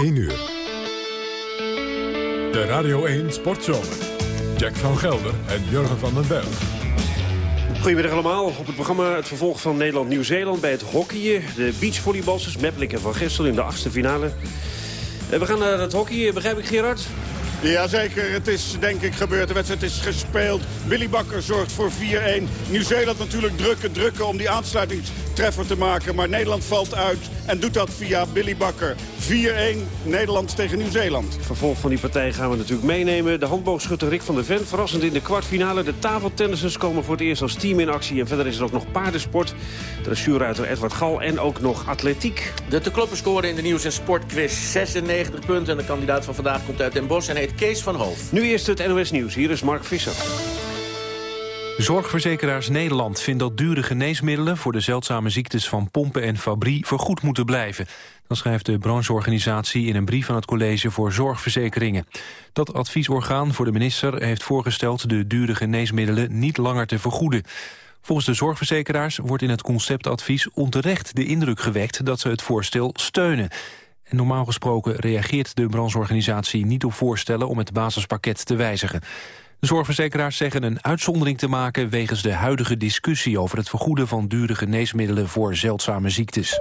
1 uur. De Radio 1 Sportzomer. Jack van Gelder en Jurgen van den Berg. Goedemiddag allemaal. Op het programma het vervolg van Nederland-Nieuw-Zeeland bij het hockeyen. De beachvolleybalsters Meppelijk en Van Gestel in de achtste finale. Eh, we gaan naar het hockey, begrijp ik Gerard? Jazeker, het is denk ik gebeurd. De wedstrijd is gespeeld. Willy Bakker zorgt voor 4-1. Nieuw-Zeeland natuurlijk drukken, drukken om die aansluitingstreffer te maken. Maar Nederland valt uit en doet dat via Billy Bakker. 4-1 Nederland tegen Nieuw-Zeeland. Vervolg van die partij gaan we natuurlijk meenemen. De handboogschutter Rick van der Ven verrassend in de kwartfinale. De tafeltennissers komen voor het eerst als team in actie. En verder is er ook nog paardensport. Dressuurruiter Edward Gal en ook nog atletiek. De te kloppen scoorde in de nieuws- en sportquiz 96 punten. En de kandidaat van vandaag komt uit Den Bosch en heet Kees van Hoof. Nu eerst het NOS Nieuws. Hier is Mark Visser. Zorgverzekeraars Nederland vindt dat dure geneesmiddelen... voor de zeldzame ziektes van pompen en fabrie vergoed moeten blijven. Dat schrijft de brancheorganisatie in een brief aan het College voor Zorgverzekeringen. Dat adviesorgaan voor de minister heeft voorgesteld... de dure geneesmiddelen niet langer te vergoeden. Volgens de zorgverzekeraars wordt in het conceptadvies onterecht de indruk gewekt... dat ze het voorstel steunen. En normaal gesproken reageert de brancheorganisatie niet op voorstellen... om het basispakket te wijzigen. De zorgverzekeraars zeggen een uitzondering te maken... wegens de huidige discussie over het vergoeden van dure geneesmiddelen voor zeldzame ziektes.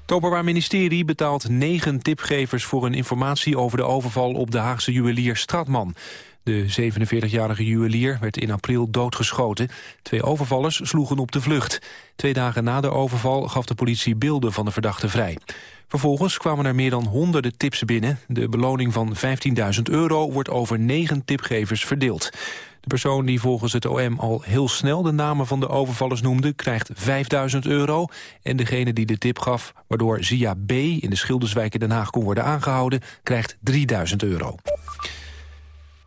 Het Openbaar Ministerie betaalt negen tipgevers voor een informatie over de overval op de Haagse juwelier Stratman. De 47-jarige juwelier werd in april doodgeschoten. Twee overvallers sloegen op de vlucht. Twee dagen na de overval gaf de politie beelden van de verdachte vrij. Vervolgens kwamen er meer dan honderden tips binnen. De beloning van 15.000 euro wordt over negen tipgevers verdeeld. De persoon die volgens het OM al heel snel de namen van de overvallers noemde... krijgt 5000 euro. En degene die de tip gaf, waardoor Zia B. in de Schilderswijk in Den Haag kon worden aangehouden... krijgt 3000 euro.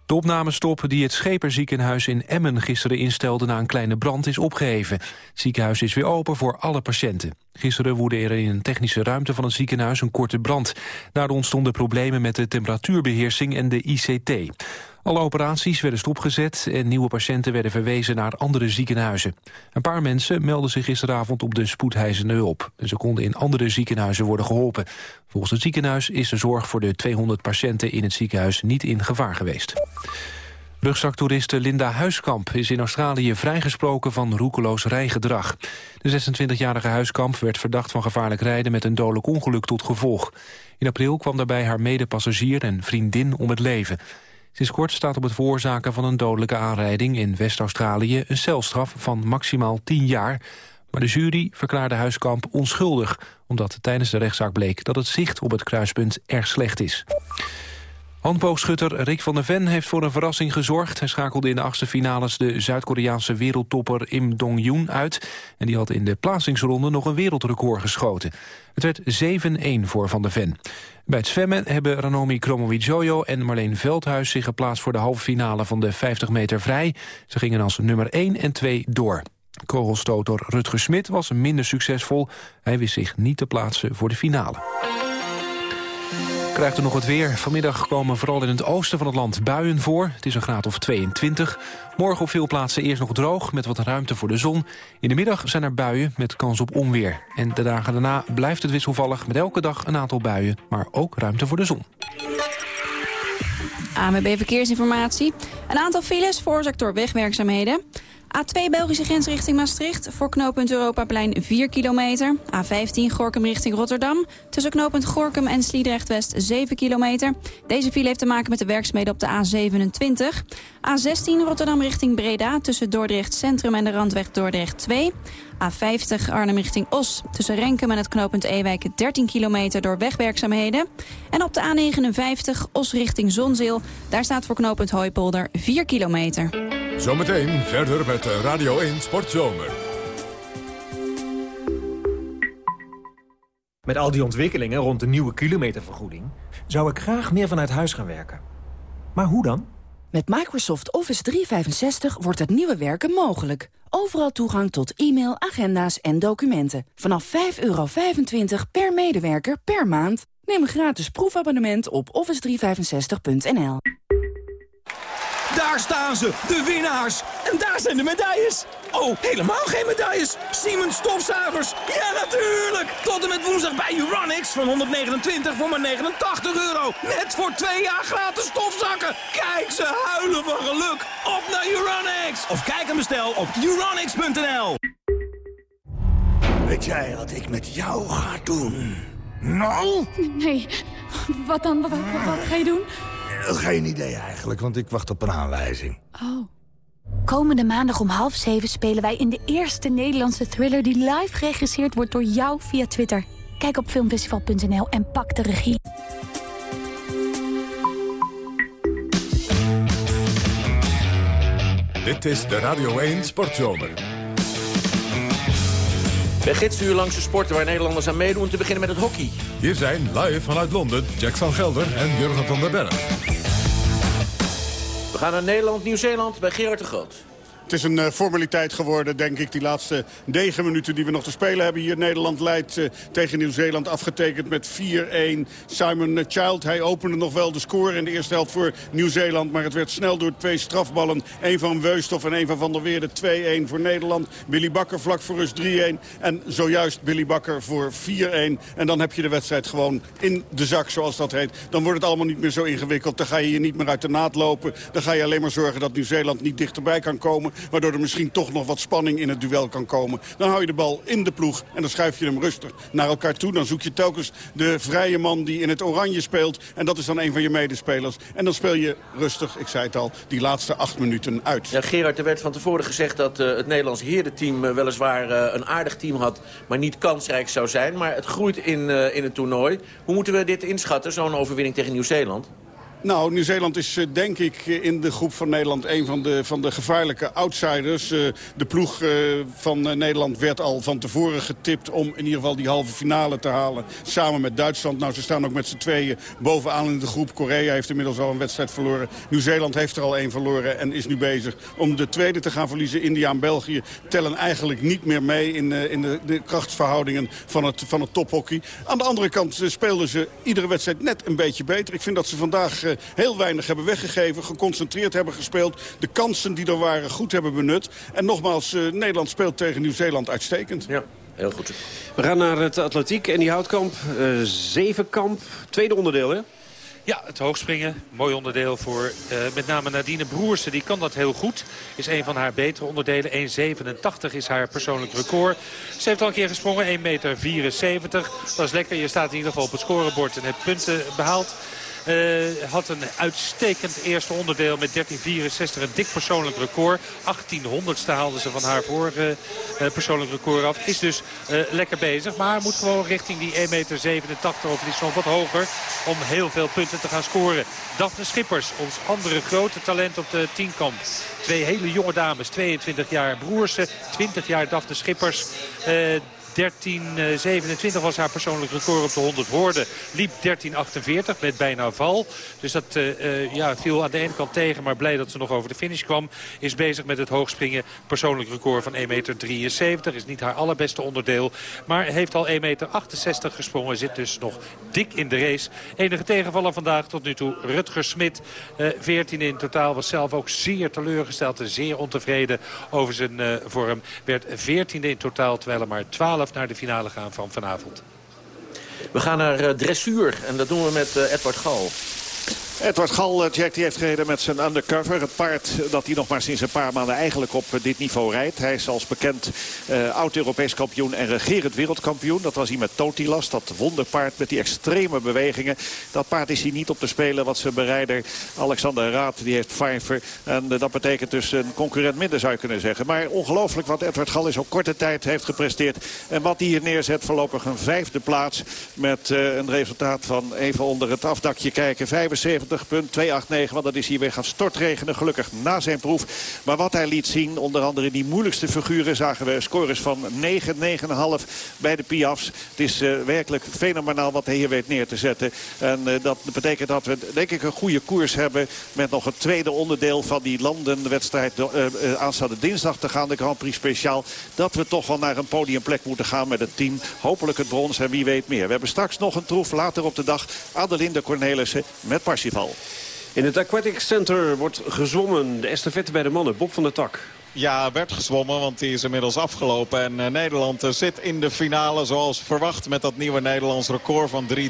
De opnamestop die het Scheperziekenhuis in Emmen gisteren instelde na een kleine brand is opgeheven. Het ziekenhuis is weer open voor alle patiënten. Gisteren woedde er in een technische ruimte van het ziekenhuis een korte brand. Daardoor ontstonden problemen met de temperatuurbeheersing en de ICT. Alle operaties werden stopgezet en nieuwe patiënten werden verwezen naar andere ziekenhuizen. Een paar mensen melden zich gisteravond op de spoedheizende hulp. Ze konden in andere ziekenhuizen worden geholpen. Volgens het ziekenhuis is de zorg voor de 200 patiënten in het ziekenhuis niet in gevaar geweest. Rugzaktoeriste Linda Huiskamp is in Australië vrijgesproken van roekeloos rijgedrag. De 26-jarige Huiskamp werd verdacht van gevaarlijk rijden met een dodelijk ongeluk tot gevolg. In april kwam daarbij haar medepassagier en vriendin om het leven. Sinds kort staat op het veroorzaken van een dodelijke aanrijding in West-Australië een celstraf van maximaal 10 jaar. Maar de jury verklaarde Huiskamp onschuldig, omdat tijdens de rechtszaak bleek dat het zicht op het kruispunt erg slecht is. Handboogschutter Rick van der Ven heeft voor een verrassing gezorgd. Hij schakelde in de achtste finales de Zuid-Koreaanse wereldtopper Im Dong-yoon uit. En die had in de plaatsingsronde nog een wereldrecord geschoten. Het werd 7-1 voor Van der Ven. Bij het zwemmen hebben Ranomi Kromowidjojo en Marleen Veldhuis... zich geplaatst voor de halve finale van de 50 meter vrij. Ze gingen als nummer 1 en 2 door. Kogelstoter Rutger Smit was minder succesvol. Hij wist zich niet te plaatsen voor de finale. Krijgt er nog het weer. Vanmiddag komen vooral in het oosten van het land buien voor. Het is een graad of 22. Morgen op veel plaatsen eerst nog droog, met wat ruimte voor de zon. In de middag zijn er buien met kans op onweer. En de dagen daarna blijft het wisselvallig met elke dag een aantal buien... maar ook ruimte voor de zon. AMB Verkeersinformatie. Een aantal files veroorzaakt door wegwerkzaamheden. A2 Belgische grens richting Maastricht. Voor knooppunt Europaplein 4 kilometer. A15 Gorkum richting Rotterdam. Tussen knooppunt Gorkum en Sliedrecht-West 7 kilometer. Deze file heeft te maken met de werkzaamheden op de A27. A16 Rotterdam richting Breda. Tussen Dordrecht Centrum en de Randweg Dordrecht 2. A50 Arnhem richting Os. Tussen Renkum en het knooppunt Ewijk 13 kilometer door wegwerkzaamheden. En op de A59 Os richting Zonzeel. Daar staat voor knooppunt Hooipolder 4 kilometer. Zometeen verder met Radio 1 Sportzomer. Met al die ontwikkelingen rond de nieuwe kilometervergoeding... zou ik graag meer vanuit huis gaan werken. Maar hoe dan? Met Microsoft Office 365 wordt het nieuwe werken mogelijk. Overal toegang tot e-mail, agenda's en documenten. Vanaf 5,25 per medewerker per maand. Neem een gratis proefabonnement op office365.nl. Daar staan ze, de winnaars. En daar zijn de medailles. Oh, helemaal geen medailles. Siemens stofzuigers. Ja, natuurlijk. Tot en met woensdag bij Uranix van 129 voor maar 89 euro. Net voor twee jaar gratis stofzakken. Kijk, ze huilen van geluk. Op naar Uranix. Of kijk en bestel op uranix.nl. Weet jij wat ik met jou ga doen? Nou? Nee, wat dan? Wat, wat, wat ga je doen? Geen idee eigenlijk, want ik wacht op een aanwijzing. Oh. Komende maandag om half zeven spelen wij in de eerste Nederlandse thriller... die live geregisseerd wordt door jou via Twitter. Kijk op filmfestival.nl en pak de regie. Dit is de Radio 1 Sportzomer. Bij gidsen u langs de sporten waar Nederlanders aan meedoen... te beginnen met het hockey. Hier zijn live vanuit Londen Jack van Gelder en Jurgen van der Berg. We naar Nederland, Nieuw-Zeeland bij Gerard de Groot. Het is een uh, formaliteit geworden, denk ik, die laatste negen minuten die we nog te spelen hebben. Hier Nederland leidt uh, tegen Nieuw-Zeeland afgetekend met 4-1. Simon Child, hij opende nog wel de score in de eerste helft voor Nieuw-Zeeland. Maar het werd snel door twee strafballen. Eén van Weustof en één van Van der Weerde 2-1 voor Nederland. Billy Bakker vlak voor rust 3-1. En zojuist Billy Bakker voor 4-1. En dan heb je de wedstrijd gewoon in de zak, zoals dat heet. Dan wordt het allemaal niet meer zo ingewikkeld. Dan ga je je niet meer uit de naad lopen. Dan ga je alleen maar zorgen dat Nieuw-Zeeland niet dichterbij kan komen waardoor er misschien toch nog wat spanning in het duel kan komen. Dan hou je de bal in de ploeg en dan schuif je hem rustig naar elkaar toe. Dan zoek je telkens de vrije man die in het oranje speelt. En dat is dan een van je medespelers. En dan speel je rustig, ik zei het al, die laatste acht minuten uit. Ja, Gerard, er werd van tevoren gezegd dat uh, het Nederlands herenteam uh, weliswaar uh, een aardig team had, maar niet kansrijk zou zijn. Maar het groeit in, in het toernooi. Hoe moeten we dit inschatten, zo'n overwinning tegen Nieuw-Zeeland? Nou, Nieuw-Zeeland is uh, denk ik in de groep van Nederland een van de, van de gevaarlijke outsiders. Uh, de ploeg van Nederland werd al van tevoren getipt om in ieder geval die halve finale te halen. Samen met Duitsland. Nou, ze staan ook met z'n tweeën bovenaan in de groep. Korea heeft inmiddels al een wedstrijd verloren. Nieuw-Zeeland heeft er al één verloren en is nu bezig om de tweede te gaan verliezen. India en België tellen eigenlijk niet meer mee in, in de, de krachtsverhoudingen van het, van het tophockey. Aan de andere kant speelden ze iedere wedstrijd net een beetje beter. Ik vind dat ze vandaag heel weinig hebben weggegeven. Geconcentreerd hebben gespeeld. De kansen die er waren goed hebben benut. En nogmaals, uh, Nederland speelt tegen Nieuw-Zeeland uitstekend. Ja. Heel goed. We gaan naar het atletiek en die houtkamp. Uh, zevenkamp, tweede onderdeel hè? Ja, het hoogspringen. Mooi onderdeel voor uh, met name Nadine Broersen. Die kan dat heel goed. Is een van haar betere onderdelen. 1,87 is haar persoonlijk record. Ze heeft al een keer gesprongen. 1,74 meter. Dat is lekker. Je staat in ieder geval op het scorebord en hebt punten behaald. Uh, had een uitstekend eerste onderdeel met 13,64. Een dik persoonlijk record. 1800ste haalde ze van haar vorige uh, persoonlijk record af. Is dus uh, lekker bezig. Maar moet gewoon richting die 1,87 meter of die nog wat hoger. Om heel veel punten te gaan scoren. Daphne Schippers, ons andere grote talent op de tienkamp. Twee hele jonge dames, 22 jaar Broersen, 20 jaar Daphne Schippers. 13.27 was haar persoonlijk record op de 100 woorden. Liep 13.48 met bijna val. Dus dat uh, uh, ja, viel aan de ene kant tegen. Maar blij dat ze nog over de finish kwam. Is bezig met het hoogspringen. Persoonlijk record van 1,73 meter. Is niet haar allerbeste onderdeel. Maar heeft al 1,68 meter gesprongen. Zit dus nog dik in de race. Enige tegenvaller vandaag tot nu toe. Rutger Smit. Uh, 14 in totaal. Was zelf ook zeer teleurgesteld. En zeer ontevreden over zijn vorm. Werd 14e in totaal. Terwijl er maar 12 naar de finale gaan van vanavond. We gaan naar uh, dressuur en dat doen we met uh, Edward Gal. Edward Gal, Jack, die heeft gereden met zijn undercover. Het paard dat hij nog maar sinds een paar maanden eigenlijk op dit niveau rijdt. Hij is als bekend uh, oud-Europees kampioen en regerend wereldkampioen. Dat was hij met Totilas, dat wonderpaard met die extreme bewegingen. Dat paard is hij niet op te spelen, wat zijn berijder Alexander Raad, die heeft Pfeiffer. En dat betekent dus een concurrent minder zou je kunnen zeggen. Maar ongelooflijk wat Edward Gal in zo'n korte tijd heeft gepresteerd. En wat hij hier neerzet, voorlopig een vijfde plaats. Met een resultaat van even onder het afdakje kijken, 75. 289, want dat is hier weer gaan stortregenen. Gelukkig na zijn proef. Maar wat hij liet zien, onder andere die moeilijkste figuren... zagen we scores van 9, 9,5 bij de Piafs. Het is uh, werkelijk fenomenaal wat hij hier weet neer te zetten. En uh, dat betekent dat we denk ik een goede koers hebben... met nog het tweede onderdeel van die landenwedstrijd... Uh, aanstaande dinsdag te gaan, de Grand Prix speciaal. Dat we toch wel naar een podiumplek moeten gaan met het team. Hopelijk het brons en wie weet meer. We hebben straks nog een troef later op de dag. Adelinde Cornelissen met Parsifal. In het Aquatic Center wordt gezwommen. De estafette bij de mannen. Bob van der Tak. Ja, werd gezwommen, want die is inmiddels afgelopen. En uh, Nederland uh, zit in de finale zoals verwacht met dat nieuwe Nederlands record van 3.33.78.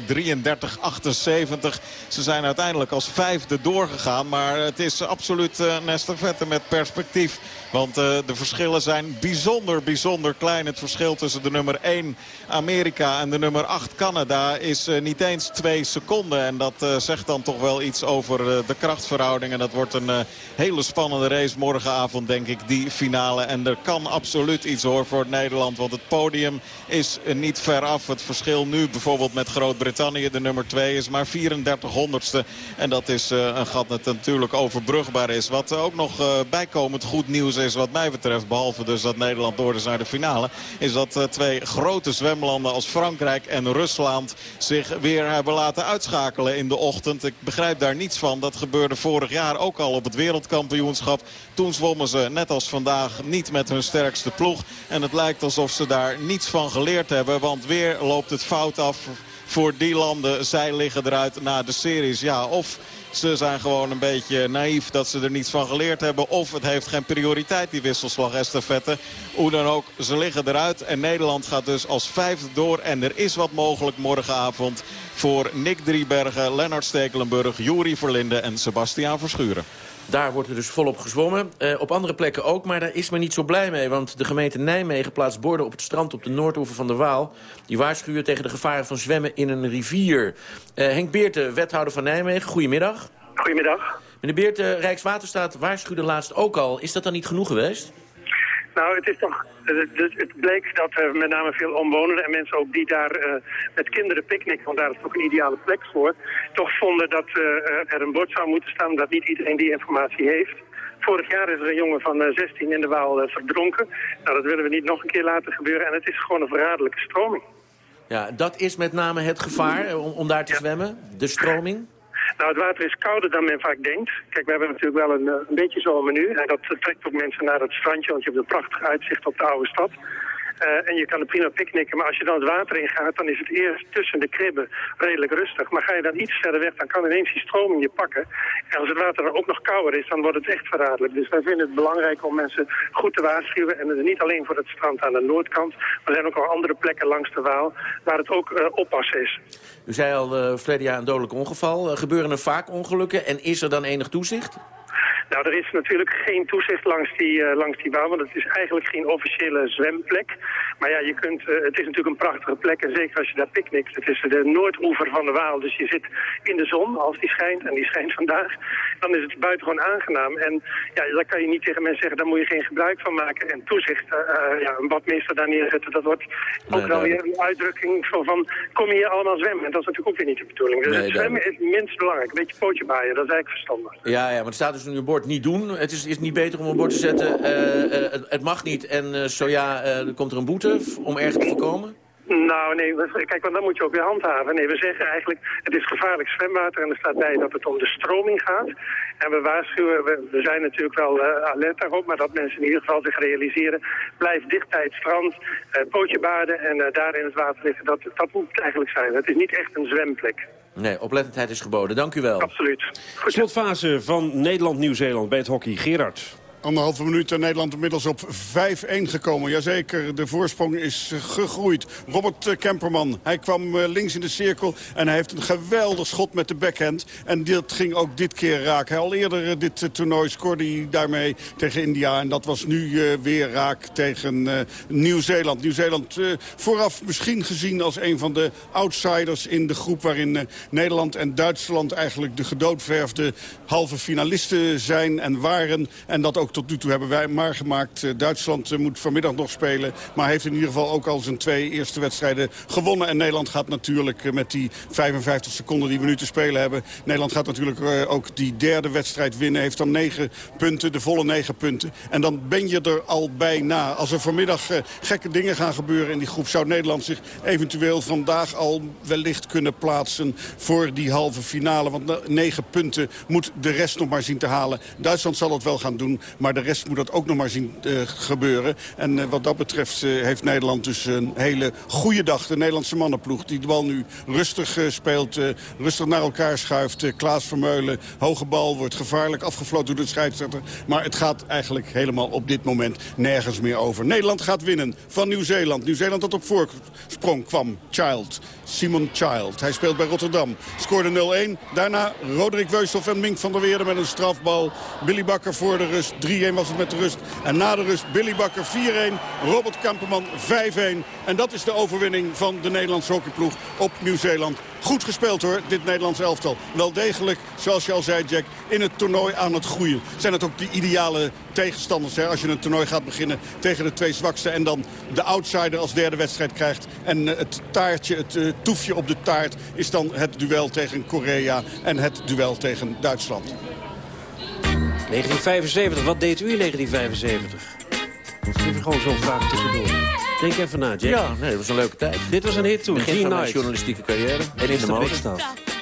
Ze zijn uiteindelijk als vijfde doorgegaan. Maar het is absoluut een estafette met perspectief. Want de verschillen zijn bijzonder, bijzonder klein. Het verschil tussen de nummer 1 Amerika en de nummer 8 Canada is niet eens twee seconden. En dat zegt dan toch wel iets over de krachtverhouding. En dat wordt een hele spannende race morgenavond, denk ik die finale. En er kan absoluut iets hoor voor Nederland. Want het podium is niet ver af. Het verschil nu bijvoorbeeld met Groot-Brittannië, de nummer 2, is maar 34 honderdste. En dat is een gat dat natuurlijk overbrugbaar is. Wat ook nog bijkomend goed nieuws is wat mij betreft. Behalve dus dat Nederland door is naar de finale. Is dat uh, twee grote zwemlanden als Frankrijk en Rusland zich weer hebben laten uitschakelen in de ochtend. Ik begrijp daar niets van. Dat gebeurde vorig jaar ook al op het wereldkampioenschap. Toen zwommen ze net als vandaag niet met hun sterkste ploeg. En het lijkt alsof ze daar niets van geleerd hebben. Want weer loopt het fout af voor die landen. Zij liggen eruit na de series. Ja, of ze zijn gewoon een beetje naïef dat ze er niets van geleerd hebben. Of het heeft geen prioriteit, die wisselslag estafette. Hoe dan ook, ze liggen eruit. En Nederland gaat dus als vijfde door. En er is wat mogelijk morgenavond voor Nick Driebergen, Lennart Stekelenburg, Juri Verlinde en Sebastiaan Verschuren. Daar wordt er dus volop gezwommen. Uh, op andere plekken ook, maar daar is men niet zo blij mee. Want de gemeente Nijmegen plaatst borden op het strand op de noordoever van de Waal. Die waarschuwen tegen de gevaren van zwemmen in een rivier. Uh, Henk Beerte, wethouder van Nijmegen, goedemiddag. Goedemiddag. Meneer Beerte, Rijkswaterstaat waarschuwde laatst ook al. Is dat dan niet genoeg geweest? Nou, het is toch... Het bleek dat er met name veel omwonenden en mensen ook die daar uh, met kinderen picknicken, want daar is toch een ideale plek voor, toch vonden dat uh, er een bord zou moeten staan, dat niet iedereen die informatie heeft. Vorig jaar is er een jongen van uh, 16 in de Waal verdronken. Nou, dat willen we niet nog een keer laten gebeuren. En het is gewoon een verraderlijke stroming. Ja, dat is met name het gevaar om, om daar te ja. zwemmen, de stroming? Nou, het water is kouder dan men vaak denkt. Kijk, we hebben natuurlijk wel een, een beetje zo'n menu. En dat trekt ook mensen naar het strandje, want je hebt een prachtig uitzicht op de oude stad. Uh, en je kan er prima picknicken, maar als je dan het water in gaat, dan is het eerst tussen de kribben redelijk rustig. Maar ga je dan iets verder weg, dan kan ineens die stroming je pakken. En als het water dan ook nog kouder is, dan wordt het echt verraderlijk. Dus wij vinden het belangrijk om mensen goed te waarschuwen. En niet alleen voor het strand aan de noordkant, maar er zijn ook al andere plekken langs de Waal waar het ook uh, oppassen is. U zei al, uh, een dodelijk ongeval. Gebeuren er vaak ongelukken en is er dan enig toezicht? Nou, er is natuurlijk geen toezicht langs die, uh, langs die baan, want het is eigenlijk geen officiële zwemplek. Maar ja, je kunt, uh, het is natuurlijk een prachtige plek en zeker als je daar picknickt. Het is de noordoever van de Waal, dus je zit in de zon als die schijnt en die schijnt vandaag. Dan is het buitengewoon aangenaam. En ja, daar kan je niet tegen mensen zeggen, daar moet je geen gebruik van maken. En toezicht, uh, ja, een badmeester daar neerzetten, dat wordt ook wel weer een uitdrukking van, van kom je hier allemaal zwemmen. En dat is natuurlijk ook weer niet de bedoeling. Dus nee, zwemmen is minst belangrijk. Een beetje pootje baaien, dat is eigenlijk verstandig. Ja, ja, maar er staat dus nu een bord niet doen. Het is, is niet beter om een bord te zetten, uh, uh, het, het, mag niet en uh, zo ja, er komt er een boete om ergens te voorkomen? Nou, nee, kijk, want dan moet je ook weer handhaven. Nee, we zeggen eigenlijk, het is gevaarlijk zwemwater en er staat bij dat het om de stroming gaat. En we waarschuwen, we, zijn natuurlijk wel alert daarop, maar dat mensen in ieder geval zich realiseren, blijf dicht bij het strand, uh, pootje baden en daar in het water liggen. Dat, dat moet eigenlijk zijn. Het is niet echt een zwemplek. Nee, oplettendheid is geboden. Dank u wel. Absoluut. Goed. Slotfase van Nederland-Nieuw-Zeeland bij het hockey. Gerard. Anderhalve minuut en Nederland inmiddels op 5-1 gekomen. Jazeker, de voorsprong is gegroeid. Robert Kemperman, hij kwam links in de cirkel... en hij heeft een geweldig schot met de backhand. En dat ging ook dit keer raak. Al eerder dit toernooi scoorde hij daarmee tegen India. En dat was nu weer raak tegen Nieuw-Zeeland. Nieuw-Zeeland vooraf misschien gezien als een van de outsiders... in de groep waarin Nederland en Duitsland eigenlijk de gedoodverfde halve finalisten zijn en waren. En dat ook tot nu toe hebben wij maar gemaakt. Duitsland moet vanmiddag nog spelen. Maar heeft in ieder geval ook al zijn twee eerste wedstrijden gewonnen. En Nederland gaat natuurlijk met die 55 seconden die we nu te spelen hebben... Nederland gaat natuurlijk ook die derde wedstrijd winnen. Heeft dan negen punten, de volle negen punten. En dan ben je er al bijna. Als er vanmiddag gekke dingen gaan gebeuren in die groep... zou Nederland zich eventueel vandaag al wellicht kunnen plaatsen... voor die halve finale. Want negen punten moet de rest nog maar zien te halen. Duitsland zal het wel gaan doen. Maar de rest moet dat ook nog maar zien gebeuren. En wat dat betreft heeft Nederland dus een hele goede dag. De Nederlandse mannenploeg die de bal nu rustig speelt. rustig naar elkaar schuift. Klaas Vermeulen, hoge bal, wordt gevaarlijk afgefloten door de scheidsrechter. Maar het gaat eigenlijk helemaal op dit moment nergens meer over. Nederland gaat winnen van Nieuw-Zeeland. Nieuw-Zeeland dat op voorsprong kwam. Child, Simon Child. Hij speelt bij Rotterdam. Scoorde 0-1. Daarna Roderick Weushoff en Mink van der Weerde met een strafbal. Billy Bakker voor de rust. 3-1 was het met de rust. En na de rust Billy Bakker 4-1. Robert Kamperman 5-1. En dat is de overwinning van de Nederlandse hockeyploeg op Nieuw-Zeeland. Goed gespeeld hoor, dit Nederlands elftal. Wel degelijk, zoals je al zei Jack, in het toernooi aan het groeien. Zijn het ook de ideale tegenstanders hè, als je een toernooi gaat beginnen tegen de twee zwakste. En dan de outsider als derde wedstrijd krijgt. En eh, het taartje, het uh, toefje op de taart is dan het duel tegen Korea en het duel tegen Duitsland. 1975, wat deed u in 1975? Even gewoon zo'n vraag tussendoor. Denk even na, Jack. Ja, nee, dat was een leuke tijd. Dit was een hit toen. Begin van mijn journalistieke carrière. En in de motor. Who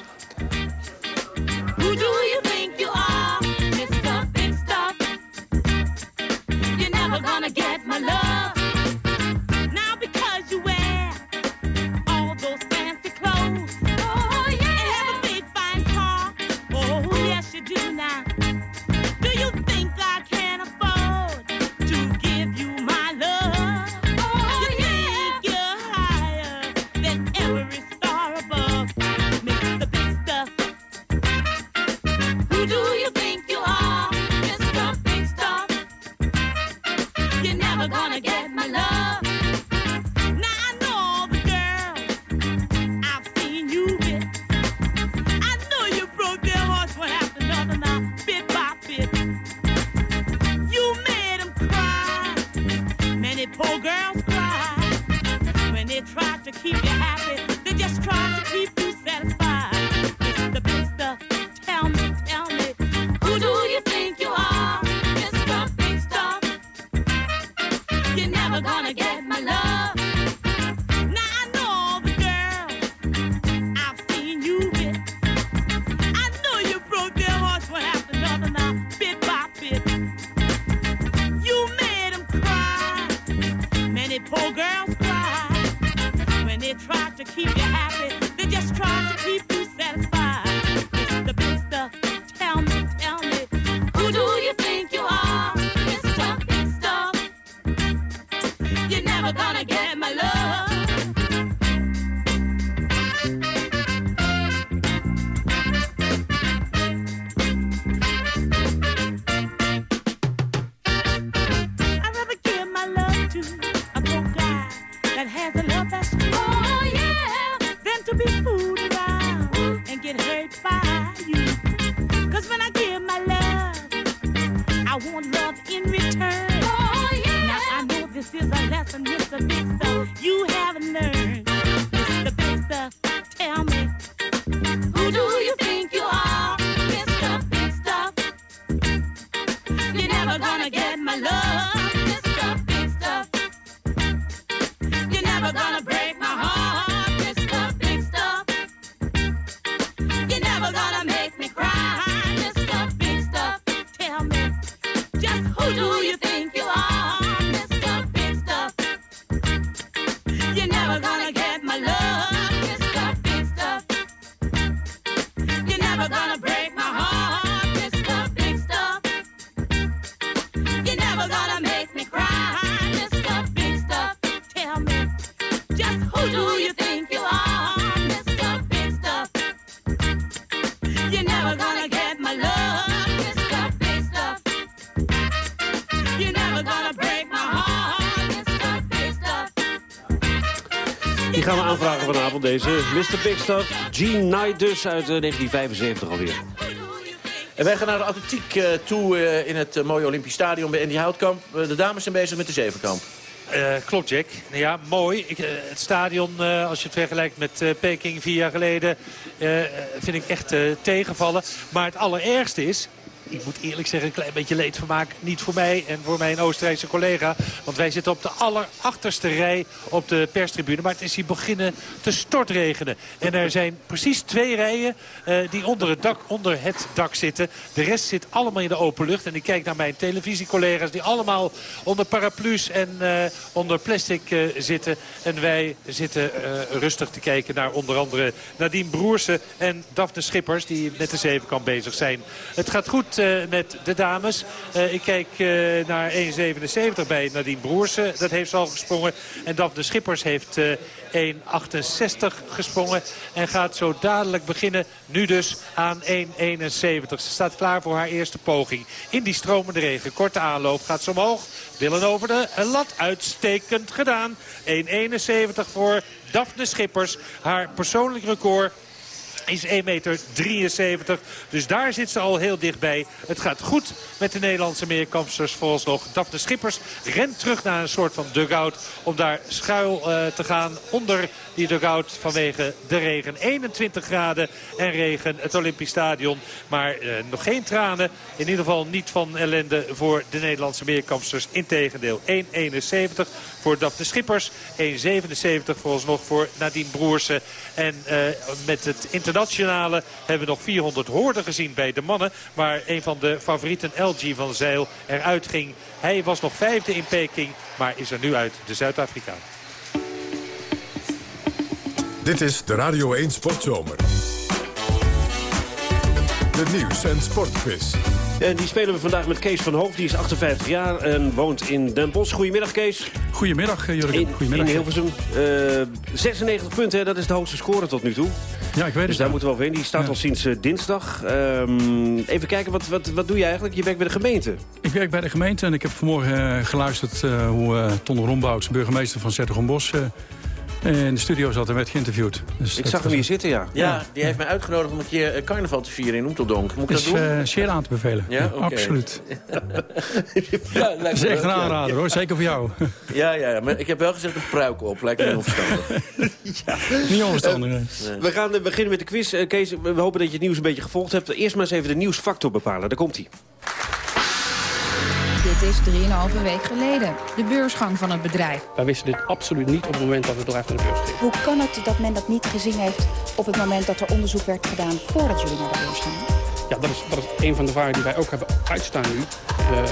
never gonna get my love. Vanavond, deze Mr. Big Stuff. Gene Knight dus uit eh, 1975 alweer. En wij gaan naar de atletiek eh, toe eh, in het eh, mooie Olympisch Stadion bij Andy Houtkamp. Eh, de dames zijn bezig met de zevenkamp. Eh, klopt, Jack. Nou ja, mooi. Ik, eh, het stadion, eh, als je het vergelijkt met eh, Peking vier jaar geleden... eh, vind ik echt eh, tegenvallen. Maar het allerergste is... ik moet eerlijk zeggen, een klein beetje leedvermaak. Niet voor mij en voor mijn Oostenrijkse collega. Want wij zitten op de allerachterste rij op de perstribune. Maar het is hier beginnen te stortregenen. En er zijn precies twee rijen uh, die onder het, dak, onder het dak zitten. De rest zit allemaal in de open lucht. En ik kijk naar mijn televisiecollega's die allemaal onder paraplu's en uh, onder plastic uh, zitten. En wij zitten rustig te kijken naar onder andere Nadine Broersen en Daphne Schippers. Die met de zevenkant bezig zijn. Het gaat goed met de dames. ik kijk naar 1,77 bij Nadine Broersen. Dat heeft ze al gesprongen. En Daphne Schippers heeft 1,68 gesprongen. En gaat zo dadelijk beginnen. Nu dus aan 1,71. Ze staat klaar voor haar eerste poging. In die stromende regen. Korte aanloop. Gaat ze omhoog. Willen over de lat. Uitstekend gedaan. 1,71 voor Daphne Schippers. Haar persoonlijk record is 1,73 meter. Dus daar zit ze al heel dichtbij. Het gaat goed met de Nederlandse meerkampsters volgens nog. Daphne Schippers rent terug naar een soort van dugout om daar schuil uh, te gaan onder die dugout vanwege de regen. 21 graden en regen, het Olympisch Stadion. Maar uh, nog geen tranen, in ieder geval niet van ellende voor de Nederlandse meerkampsters. Integendeel, 1,71 voor Daphne Schippers, 1,77 volgens nog voor Nadine Broersen. En uh, met het internationale hebben we nog 400 hoorden gezien bij de mannen. Waar een van de favorieten, LG van Zeil, eruit ging. Hij was nog vijfde in Peking, maar is er nu uit de Zuid-Afrikaan. Dit is de Radio 1 Sportzomer. De nieuws- en sportquiz. En die spelen we vandaag met Kees van Hoofd. Die is 58 jaar en woont in Den Bosch. Goedemiddag, Kees. Goedemiddag, eh, Jurgen. In, Goedemiddag. in Hilversum. Uh, 96 punten, hè, dat is de hoogste score tot nu toe. Ja, ik weet het. Dus daar moeten we wel in. Die staat Ja. al sinds uh, dinsdag. Um, even kijken, wat, wat, wat doe je eigenlijk? Je werkt bij de gemeente. Ik werk bij de gemeente en ik heb vanmorgen uh, geluisterd hoe Ton Rombouts, burgemeester van Zettergombos, in de studio zat en werd geïnterviewd. Dus ik zag hem hier zitten, ja. Ja, die heeft mij uitgenodigd om een keer uh, carnaval te vieren in Oeteldonk. Moet ik is, dat doen? Uh, zeer aan te bevelen. Ja, okay. absoluut. ja, dat is echt een aanrader, hoor. Zeker voor jou. ja, ja, ja, maar ik heb wel gezegd een pruik op. Lijkt me onverstandig. ja. Niet onverstandig, uh, nee. We gaan beginnen met de quiz. Uh, Kees, we hopen dat je het nieuws een beetje gevolgd hebt. Eerst maar eens even de nieuwsfactor bepalen. Daar komt hij. Is 3,5 week geleden. De beursgang van het bedrijf. Wij wisten dit absoluut niet op het moment dat het bedrijf naar de beurs ging. Hoe kan het dat men dat niet gezien heeft op het moment dat er onderzoek werd gedaan voordat jullie naar de beurs gingen? Ja, dat is, dat is een van de vragen die wij ook hebben uitstaan nu. Uh,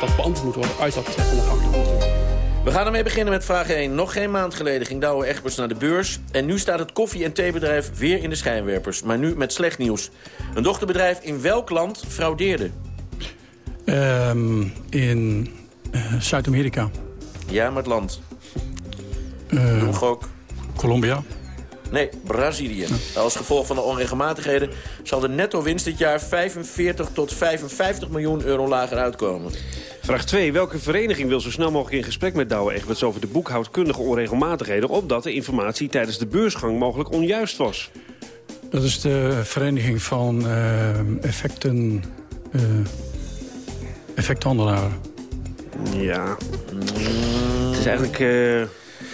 dat beantwoord moet worden uit dat onafhankelijk. We gaan ermee beginnen met vraag 1. Nog geen maand geleden ging Douwe Egberts naar de beurs. En nu staat het koffie- en theebedrijf weer in de schijnwerpers. Maar nu met slecht nieuws. Een dochterbedrijf in welk land fraudeerde? Um, in uh, Zuid-Amerika. Ja, maar het land. Uh, Doe ook. Colombia. Nee, Brazilië. Ja. Als gevolg van de onregelmatigheden zal de netto-winst dit jaar 45 tot 55 miljoen euro lager uitkomen. Vraag 2. Welke vereniging wil zo snel mogelijk in gesprek met Douwe Egberts over de boekhoudkundige onregelmatigheden... opdat de informatie tijdens de beursgang mogelijk onjuist was? Dat is de vereniging van uh, effecten... effecthandelaren. Ja. Het is eigenlijk uh,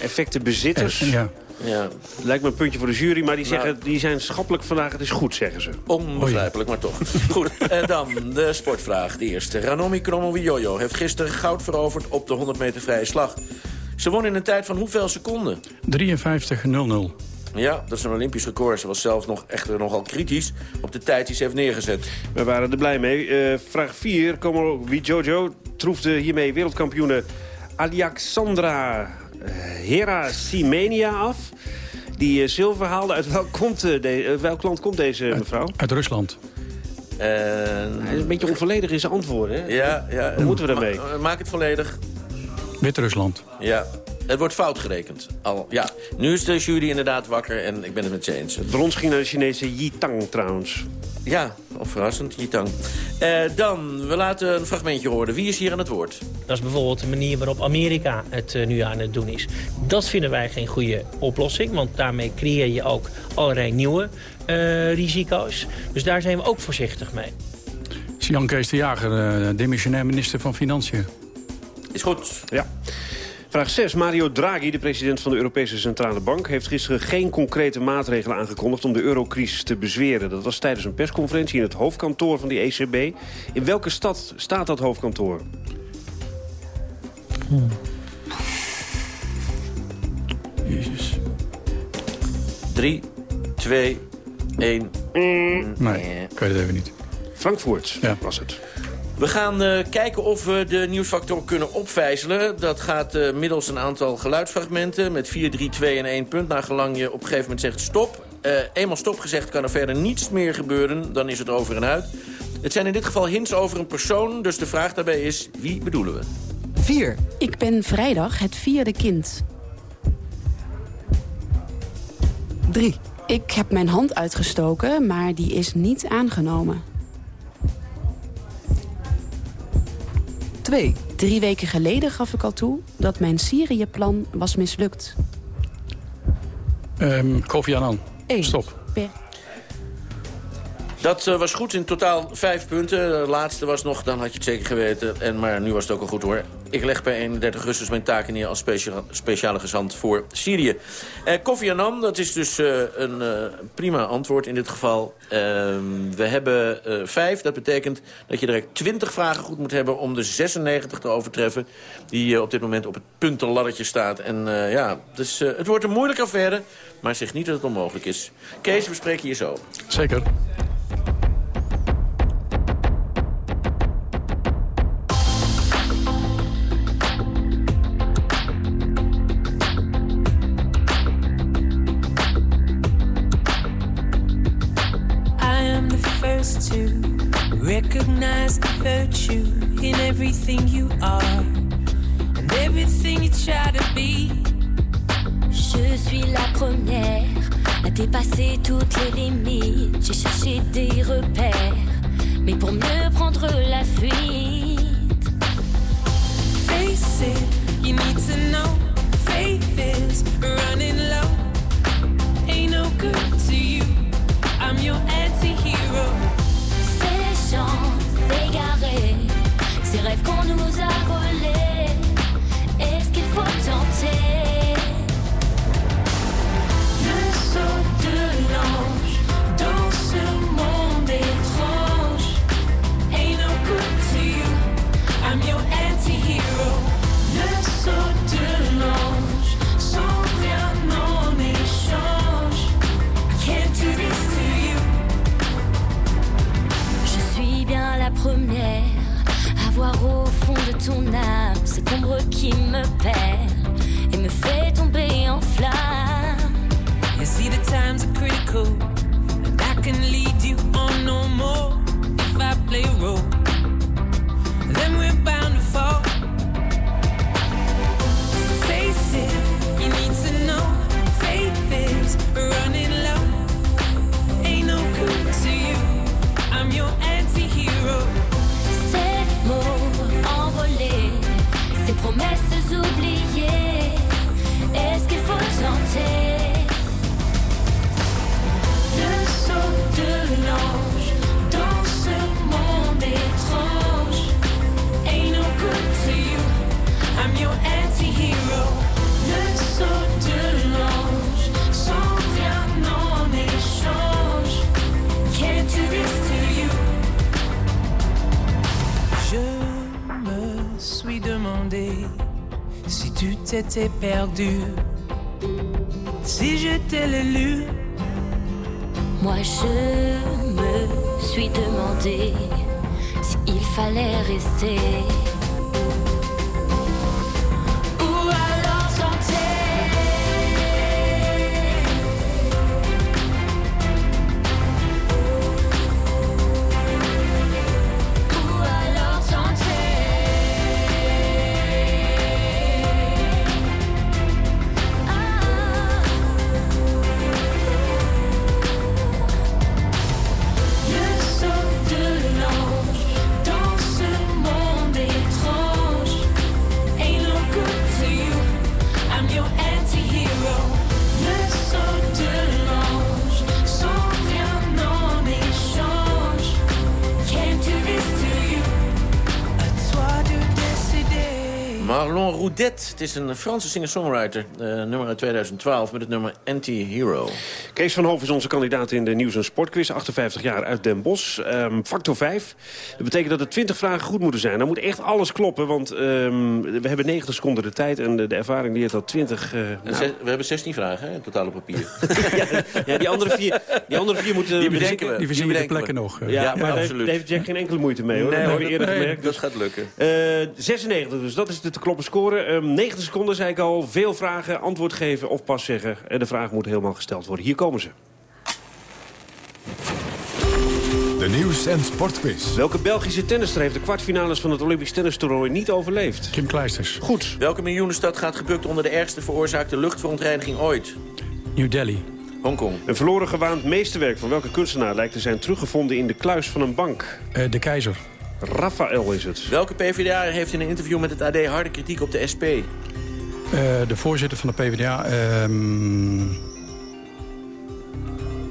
effectenbezitters. Eh, ja. Ja. Lijkt me een puntje voor de jury, maar die, zeggen, nou, die zijn schappelijk vandaag. Het is goed, zeggen ze. Onbegrijpelijk, maar toch. goed, en dan de sportvraag, de eerste. Ranomi Kromowidjojo heeft gisteren goud veroverd op de 100 meter vrije slag. Ze won in een tijd van hoeveel seconden? 53-0-0. Ja, dat is een Olympisch record. Ze was zelf nog echter nogal kritisch op de tijd die ze heeft neergezet. We waren er blij mee. Uh, vraag 4. Komo Jojo troefde hiermee wereldkampioene Alexandra Herasimenia af. Die uh, zilver haalde. Uit welk, komt, uh, de, welk land komt deze mevrouw? Uit, uit Rusland. Hij is een beetje onvolledig in zijn antwoorden. Hè? Ja, ja. Hoe moeten we daarmee? Ma maak het volledig. Wit-Rusland. Ja, het wordt fout gerekend. Al, ja. Nu is de jury inderdaad wakker en ik ben het met je eens. Het brons ging naar de Chinese Yitang trouwens. Ja, of verrassend, Yitang. Uh, dan, we laten een fragmentje horen. Wie is hier aan het woord? Dat is bijvoorbeeld de manier waarop Amerika het uh, nu aan het doen is. Dat vinden wij geen goede oplossing, want daarmee creëer je ook allerlei nieuwe uh, risico's. Dus daar zijn we ook voorzichtig mee. Jan Kees de Jager, demissionair minister van Financiën. Is goed. Ja. Vraag 6. Mario Draghi, de president van de Europese Centrale Bank... heeft gisteren geen concrete maatregelen aangekondigd... om de eurocrisis te bezweren. Dat was tijdens een persconferentie in het hoofdkantoor van de ECB. In welke stad staat dat hoofdkantoor? Jezus. 3, 2, 1. Nee, kan je het even niet. Frankfurt was het. We gaan eh, kijken of we de nieuwsfactor kunnen opvijzelen. Dat gaat eh, middels een aantal geluidsfragmenten... met 4, 3, 2 en 1 punt. Naar gelang je op een gegeven moment zegt stop. Eh, eenmaal stop gezegd kan er verder niets meer gebeuren. Dan is het over en uit. Het zijn in dit geval hints over een persoon. Dus de vraag daarbij is, wie bedoelen we? 4. Ik ben vrijdag het vierde kind. 3. Ik heb mijn hand uitgestoken, maar die is niet aangenomen. 2. Drie weken geleden gaf ik al toe dat mijn Syrië-plan was mislukt. Ehm Kofi Annan. Stop. Per Dat eh, was goed, in totaal vijf punten. De laatste was nog, dan had je het zeker geweten. En, maar nu was het ook al goed hoor. Ik leg bij 31 augustus mijn taken neer als specia speciale gezant voor Syrië. Eh, Kofi Annan, dat is dus eh, een eh, prima antwoord in dit geval. Ehm, we hebben eh, vijf, dat betekent dat je direct 20 vragen goed moet hebben... om de 96 te overtreffen die eh, op dit moment op het puntenladdertje staat. En eh, ja, dus, eh, het wordt een moeilijke affaire, maar zeg niet dat het onmogelijk is. Kees, we spreken hier zo. Zeker. Recognize the virtue in everything you are and everything you try to be. Je suis la première à dépasser toutes les limites. J'ai cherché des repères, mais pour mieux prendre la fuite. Face it, you need to know. Faith is running low. Si tu t'étais perdu. Si j'étais l'élu. Moi je me suis demandé s'il fallait rester. Het is een Franse singer-songwriter. eh, nummer uit 2012 met het nummer Anti-Hero. Kees van Hoof is onze kandidaat in de Nieuws- en Sportquiz. 58 jaar uit Den Bosch. Ehm, factor 5. Dat betekent dat er 20 vragen goed moeten zijn. Dan moet echt alles kloppen, want ehm, we hebben 90 seconden de tijd. En de, de ervaring leert dat 20... eh, En nou, zes- we hebben 16 vragen hè, in totaal op papier. ja, die andere vier, die andere vier moeten... Die bedenken we. Die verzin je de bedenken we. plekken nog. eh. Ja, Ja, maar daar, absoluut. daar heeft Jack geen enkele moeite mee. Hoor. Nee, dat hoor, hebben we eerder gemerkt. dat gaat lukken. Eh, 96 dus, dat is de te kloppen score. Ehm 90 seconden, zei ik al. Veel vragen, antwoord geven of pas zeggen. En de vraag moet helemaal gesteld worden. Hier komen ze. De Nieuws- en Sportquiz. Welke Belgische tennister heeft de kwartfinales van het Olympisch tennistoernooi niet overleefd? Kim Kleisters. Goed. Welke miljoenenstad gaat gebukt onder de ergste veroorzaakte luchtverontreiniging ooit? New Delhi. Hongkong. Een verloren gewaand meesterwerk van welke kunstenaar lijkt te zijn teruggevonden in de kluis van een bank? Eh, de Keizer. Raphaël is het. Welke PvdA heeft in een interview met het AD harde kritiek op de SP? Eh, de voorzitter van de PvdA. ehm,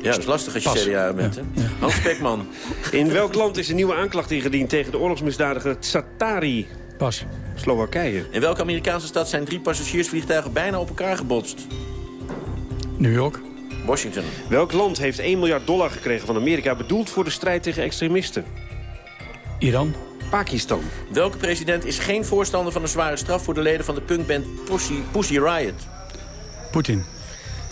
Ja, dat is lastig als je Pas. CDA bent, hè? Hans Spekman. In welk land is een nieuwe aanklacht ingediend tegen de oorlogsmisdadiger Tsatari? pas. Slowakije. In welke Amerikaanse stad zijn drie passagiersvliegtuigen bijna op elkaar gebotst? New York. Washington. Welk land heeft 1 miljard dollar gekregen van Amerika... bedoeld voor de strijd tegen extremisten? Iran. Pakistan. Welke president is geen voorstander van een zware straf... voor de leden van de punkband Pussy, Pussy Riot? Poetin.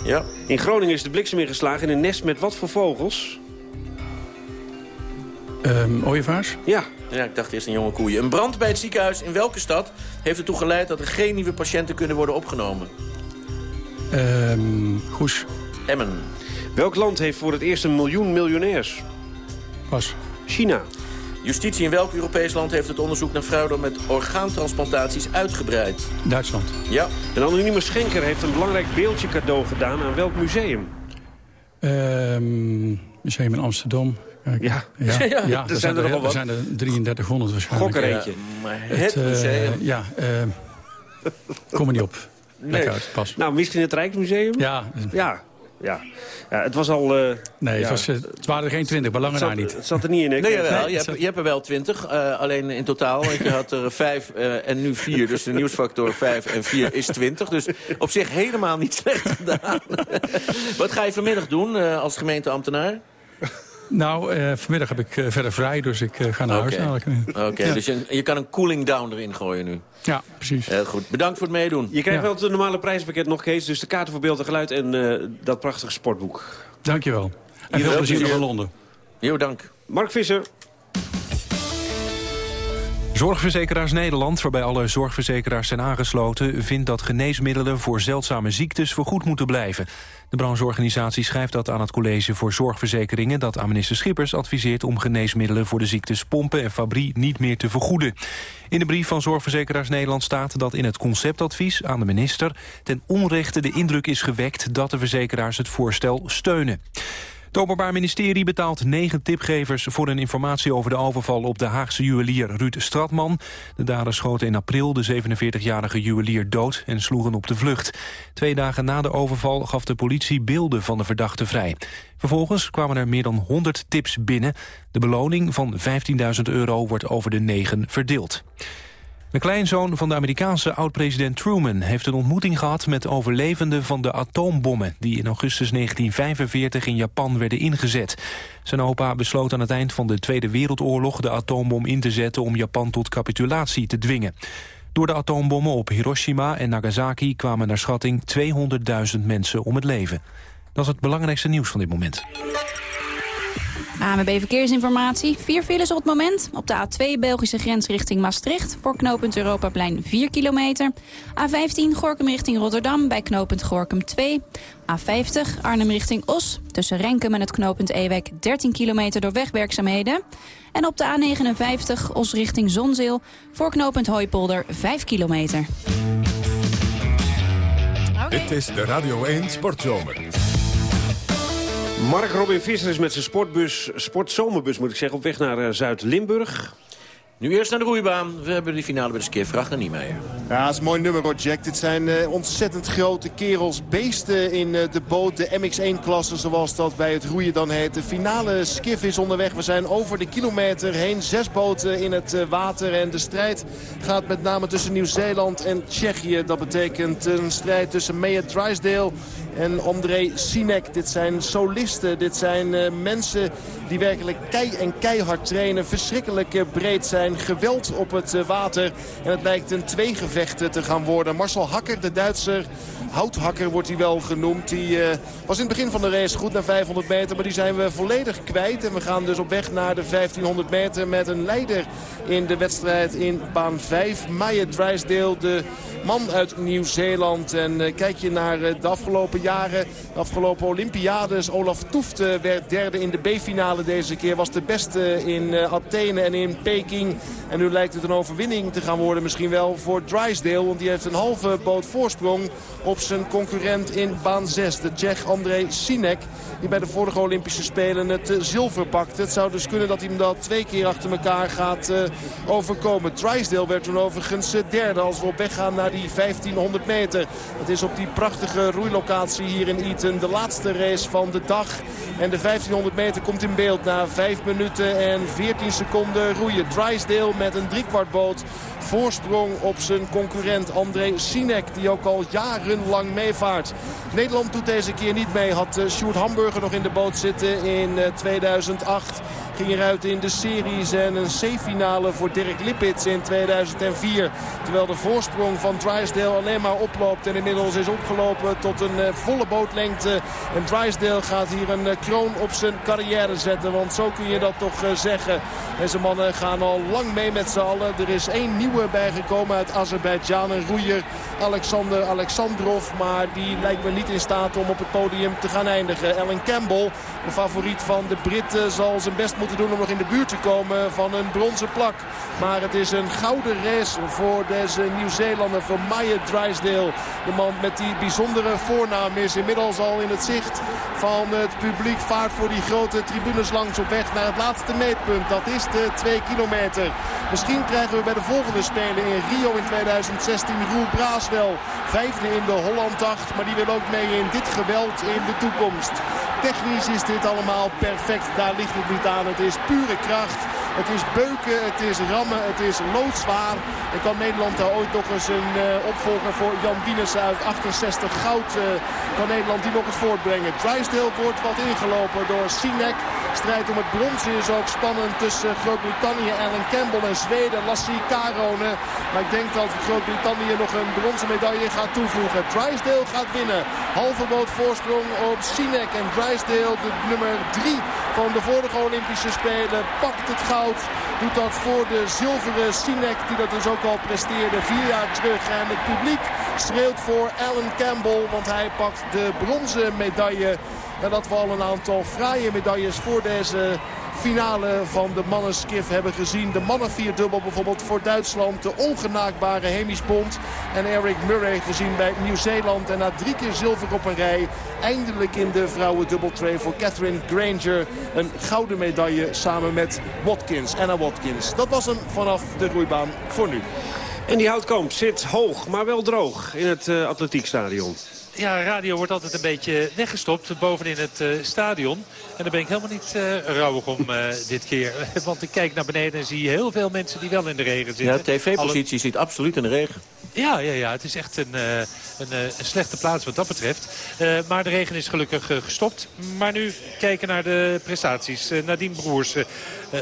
Ja. In Groningen is de bliksem ingeslagen in een nest met wat voor vogels? Ehm ooievaars. Ja. Ja, ik dacht eerst een jonge koeien. Een brand bij het ziekenhuis in welke stad heeft ertoe geleid... dat er geen nieuwe patiënten kunnen worden opgenomen? Ehm Goes. Emmen. Welk land heeft voor het eerst een miljoen miljonairs? Pas. China. Justitie in welk Europees land heeft het onderzoek naar fraude met orgaantransplantaties uitgebreid? Duitsland. Ja. Een anonieme schenker heeft een belangrijk beeldje cadeau gedaan aan welk museum? Ehm museum in Amsterdam. Kijk. Ja. Ja, Ja, ja, er zijn er heel- nogal wat. zijn er 3300 waarschijnlijk. Gok er eentje. maar het, eh, museum... ja, ehm kom er niet op. Leg Nee. uit, pas. Nou, misschien het Rijksmuseum? Ja, Ja. Ja. ja het was al... eh, nee, ja, het, was, eh, het waren er geen 20, maar langer daar niet. Het zat er niet in, hè? Nee, jawel. Nee, je, hebt, je hebt er wel twintig, eh, alleen in totaal. Want je had er vijf eh, en nu vier. Dus de nieuwsfactor vijf en vier is twintig. Dus op zich helemaal niet slecht gedaan. Wat ga je vanmiddag doen eh, als gemeenteambtenaar? Nou, eh, vanmiddag heb ik eh, verder vrij, dus ik eh, ga naar huis dadelijk. Oké, Ja. dus je, je kan een cooling down erin gooien nu. Ja, precies. Heel goed. Bedankt voor het meedoen. Je krijgt Ja. wel het normale prijspakket nog, Kees. Dus de kaarten voor beeld en geluid en eh, dat prachtige sportboek. Dankjewel. En veel plezier in Londen. Jo, dank. Mark Visser. Zorgverzekeraars Nederland, waarbij alle zorgverzekeraars zijn aangesloten... vindt dat geneesmiddelen voor zeldzame ziektes vergoed moeten blijven. De brancheorganisatie schrijft dat aan het College voor Zorgverzekeringen... dat aan minister Schippers adviseert om geneesmiddelen voor de ziektes pompen en fabrie niet meer te vergoeden. In de brief van Zorgverzekeraars Nederland staat dat in het conceptadvies aan de minister... ten onrechte de indruk is gewekt dat de verzekeraars het voorstel steunen. Het Openbaar Ministerie betaalt negen tipgevers voor een informatie over de overval op de Haagse juwelier Ruud Stratman. De daders schoten in april de 47-jarige juwelier dood en sloegen op de vlucht. Twee dagen na de overval gaf de politie beelden van de verdachte vrij. Vervolgens kwamen er meer dan 100 tips binnen. De beloning van 15.000 euro wordt over de negen verdeeld. De kleinzoon van de Amerikaanse oud-president Truman heeft een ontmoeting gehad met overlevenden van de atoombommen die in augustus 1945 in Japan werden ingezet. Zijn opa besloot aan het eind van de Tweede Wereldoorlog de atoombom in te zetten om Japan tot capitulatie te dwingen. Door de atoombommen op Hiroshima en Nagasaki kwamen naar schatting 200.000 mensen om het leven. Dat is het belangrijkste nieuws van dit moment. AMB Verkeersinformatie. Vier files op het moment. Op de A2 Belgische grens richting Maastricht. Voor knooppunt Europaplein 4 kilometer. A15 Gorkum richting Rotterdam bij knooppunt Gorkum 2. A50 Arnhem richting Os. Tussen Renkum en het knooppunt Ewek 13 kilometer door wegwerkzaamheden. En op de A59 Os richting Zonzeel. Voor knooppunt Hooipolder 5 kilometer. Dit is de Radio 1 Sportzomer. Mark Robin Visser is met zijn sportbus, sportzomerbus moet ik zeggen, op weg naar eh, Zuid-Limburg. Nu eerst naar de roeibaan. We hebben de finale bij de skifvracht naar Niemeyer. Ja, dat is een mooi nummer hoor, Jack. Dit zijn eh, ontzettend grote kerels, beesten in eh, de boot. De MX1-klasse, zoals dat bij het roeien dan heet. De finale skiff is onderweg. We zijn over de kilometer heen. Zes boten in het water. En de strijd gaat met name tussen Nieuw-Zeeland en Tsjechië. Dat betekent een strijd tussen Maya Drysdale en André Sinek. Dit zijn solisten. Dit zijn eh, mensen die werkelijk kei en keihard trainen. Verschrikkelijk eh, breed zijn. Geweld op het eh, water. En het lijkt een tweegevecht te gaan worden. Marcel Hakker, de Duitser. Houthakker wordt hij wel genoemd. Die was in het begin van de race goed naar 500 meter. Maar die zijn we volledig kwijt. En we gaan dus op weg naar de 1500 meter met een leider in de wedstrijd in baan 5. Maya Drysdale, de man uit Nieuw-Zeeland. En kijk je naar de afgelopen jaren, de afgelopen Olympiades. Olaf Toeft eh, werd derde in de B-finale deze keer. Was de beste in eh, Athene en in Peking. En nu lijkt het een overwinning te gaan worden misschien wel voor Drysdale. Want die heeft een halve boot voorsprong op zijn concurrent in baan 6. De Tsjech André Sinek. Die bij de vorige Olympische Spelen het eh, zilver pakte. Het zou dus kunnen dat hij hem dat twee keer achter elkaar gaat eh, overkomen. Drysdale werd toen overigens eh, derde als we op weg gaan naar die 1500 meter. Het is op die prachtige roeilocatie hier in Eton. De laatste race van de dag. En de 1500 meter komt in beeld na 5 minuten en 14 seconden roeien. Drysdale met een driekwartboot voorsprong op zijn concurrent André Sinek. Die ook al jarenlang meevaart. Nederland doet deze keer niet mee. Had uh, Sjoerd Hamburger nog in de boot zitten in uh, 2008. Ging eruit in de series en een C-finale voor Dirk Lippits in 2004. Terwijl de voorsprong van Drysdale alleen maar oploopt. En inmiddels is opgelopen tot een uh, volle bootlengte. En Drysdale gaat hier een uh, kroon op zijn carrière zetten. Want zo kun je dat toch uh, zeggen. Deze mannen gaan al lang mee met z'n allen. Er is één nieuwe bijgekomen uit Azerbeidzjan. Een roeier Alexander Alexandrov. Maar die lijkt me niet in staat om op het podium te gaan eindigen. Ellen Campbell, de favoriet van de Britten, zal zijn best moeten doen om nog in de buurt te komen van een bronzen plak. Maar het is een gouden race voor deze Nieuw-Zeelander, voor Maya Drysdale. De man met die bijzondere voornaam is inmiddels al in het zicht van het publiek. Vaart voor die grote tribunes langs op weg naar het laatste meetpunt. Dat is de 2 kilometer. Misschien krijgen we bij de volgende Spelen in Rio in 2016 Roel Braas wel. Vijfde in de Holland 8, maar die wil ook mee in dit geweld in de toekomst. Technisch is dit allemaal perfect. Daar ligt het niet aan. Het is pure kracht. Het is beuken, het is rammen, het is loodzwaar. En kan Nederland daar ooit nog eens een uh, opvolger voor Jan Wieners uit 68 goud... Uh, kan Nederland die nog eens voortbrengen. Drysdale wordt wat ingelopen door Sinek. Strijd om het brons is ook spannend tussen Groot-Brittannië, Ellen Campbell en Zweden, Lassie Karonen. Maar ik denk dat Groot-Brittannië nog een bronzen medaille gaat toevoegen. Drysdale gaat winnen. Halve boot voorsprong op Sinek. En Drysdale, de nummer 3 van de vorige Olympische Spelen, pakt het goud. Doet dat voor de zilveren Sinek, die dat dus ook al presteerde vier jaar terug. En het publiek schreeuwt voor Alan Campbell, want hij pakt de bronzen medaille. Nadat we al een aantal fraaie medailles voor deze finale van de mannenskif hebben gezien. De mannen vierdubbel bijvoorbeeld voor Duitsland. De ongenaakbare Hemisch Bond en Eric Murray gezien bij Nieuw-Zeeland. En na drie keer zilver op een rij eindelijk in de vrouwen dubbeltree voor Catherine Granger. Een gouden medaille samen met Watkins, Anna Watkins. Dat was hem vanaf de roeibaan voor nu. En die houtkamp zit hoog, maar wel droog in het uh, atletiekstadion. Ja, radio wordt altijd een beetje weggestopt bovenin het uh, stadion. En daar ben ik helemaal niet uh, rouwig om uh, dit keer. Want ik kijk naar beneden en zie heel veel mensen die wel in de regen zitten. Ja, de tv-positie Alle... zit absoluut in de regen. Ja, ja, ja, het is echt een, een, een slechte plaats wat dat betreft. maar de regen is gelukkig gestopt. Maar nu kijken naar de prestaties. Nadine Broers,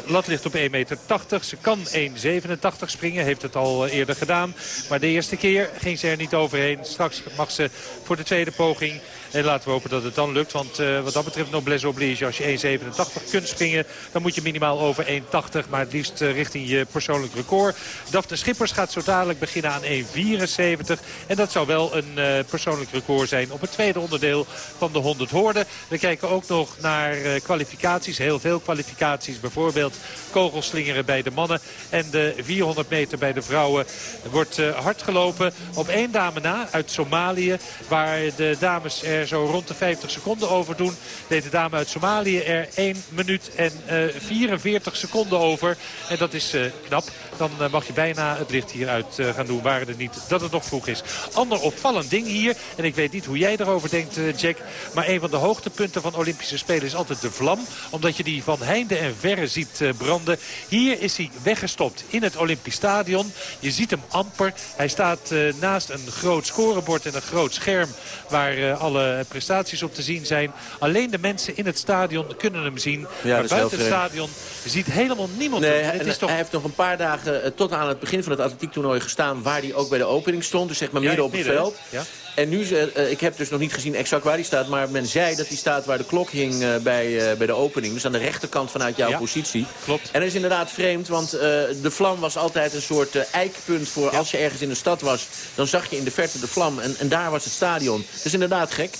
lat ligt op 1,80 meter. Ze kan 1,87 springen, heeft het al eerder gedaan. Maar de eerste keer ging ze er niet overheen. Straks mag ze voor de tweede poging. En laten we hopen dat het dan lukt. Want uh, wat dat betreft noblesse oblige. Als je 1,87 kunt springen, dan moet je minimaal over 1,80. Maar het liefst uh, richting je persoonlijk record. Daphne Schippers gaat zo dadelijk beginnen aan 1,84. 74. En dat zou wel een eh, persoonlijk record zijn op het tweede onderdeel van de 100 hoorden. We kijken ook nog naar eh, kwalificaties, heel veel kwalificaties. Bijvoorbeeld kogelslingeren bij de mannen en de 400 meter bij de vrouwen. Wordt eh, hard gelopen op één dame na uit Somalië. Waar de dames er zo rond de 50 seconden over doen. Deed de dame uit Somalië er 1 minuut en eh, 44 seconden over. En dat is eh, knap. Dan eh, mag je bijna het licht hieruit eh, gaan doen. Waren het niet dat het nog vroeg is. Ander opvallend ding hier. En ik weet niet hoe jij erover denkt, eh, Jack. Maar een van de hoogtepunten van Olympische Spelen is altijd de vlam. Omdat je die van heinde en verre ziet eh, branden. Hier is hij weggestopt in het Olympisch Stadion. Je ziet hem amper. Hij staat eh, naast een groot scorebord en een groot scherm... waar eh, alle prestaties op te zien zijn. Alleen de mensen in het stadion kunnen hem zien. maar buiten het stadion ziet helemaal niemand Nee, hem. hij, Het is toch... hij heeft nog een paar dagen eh, tot aan het begin van het atletiektoernooi gestaan... waar hij ook bij de opening stond, dus zeg maar midden op het veld. Ja. En nu, eh, eh, ik heb dus nog niet gezien exact waar hij staat... maar men zei dat hij staat waar de klok hing eh, bij, bij de opening. Dus aan de rechterkant vanuit jouw Ja, positie. klopt. En dat is inderdaad vreemd, want de vlam was altijd een soort eikpunt... voor als je ergens in de stad was, dan zag je in de verte de vlam. En, en daar was het stadion. Dus inderdaad gek.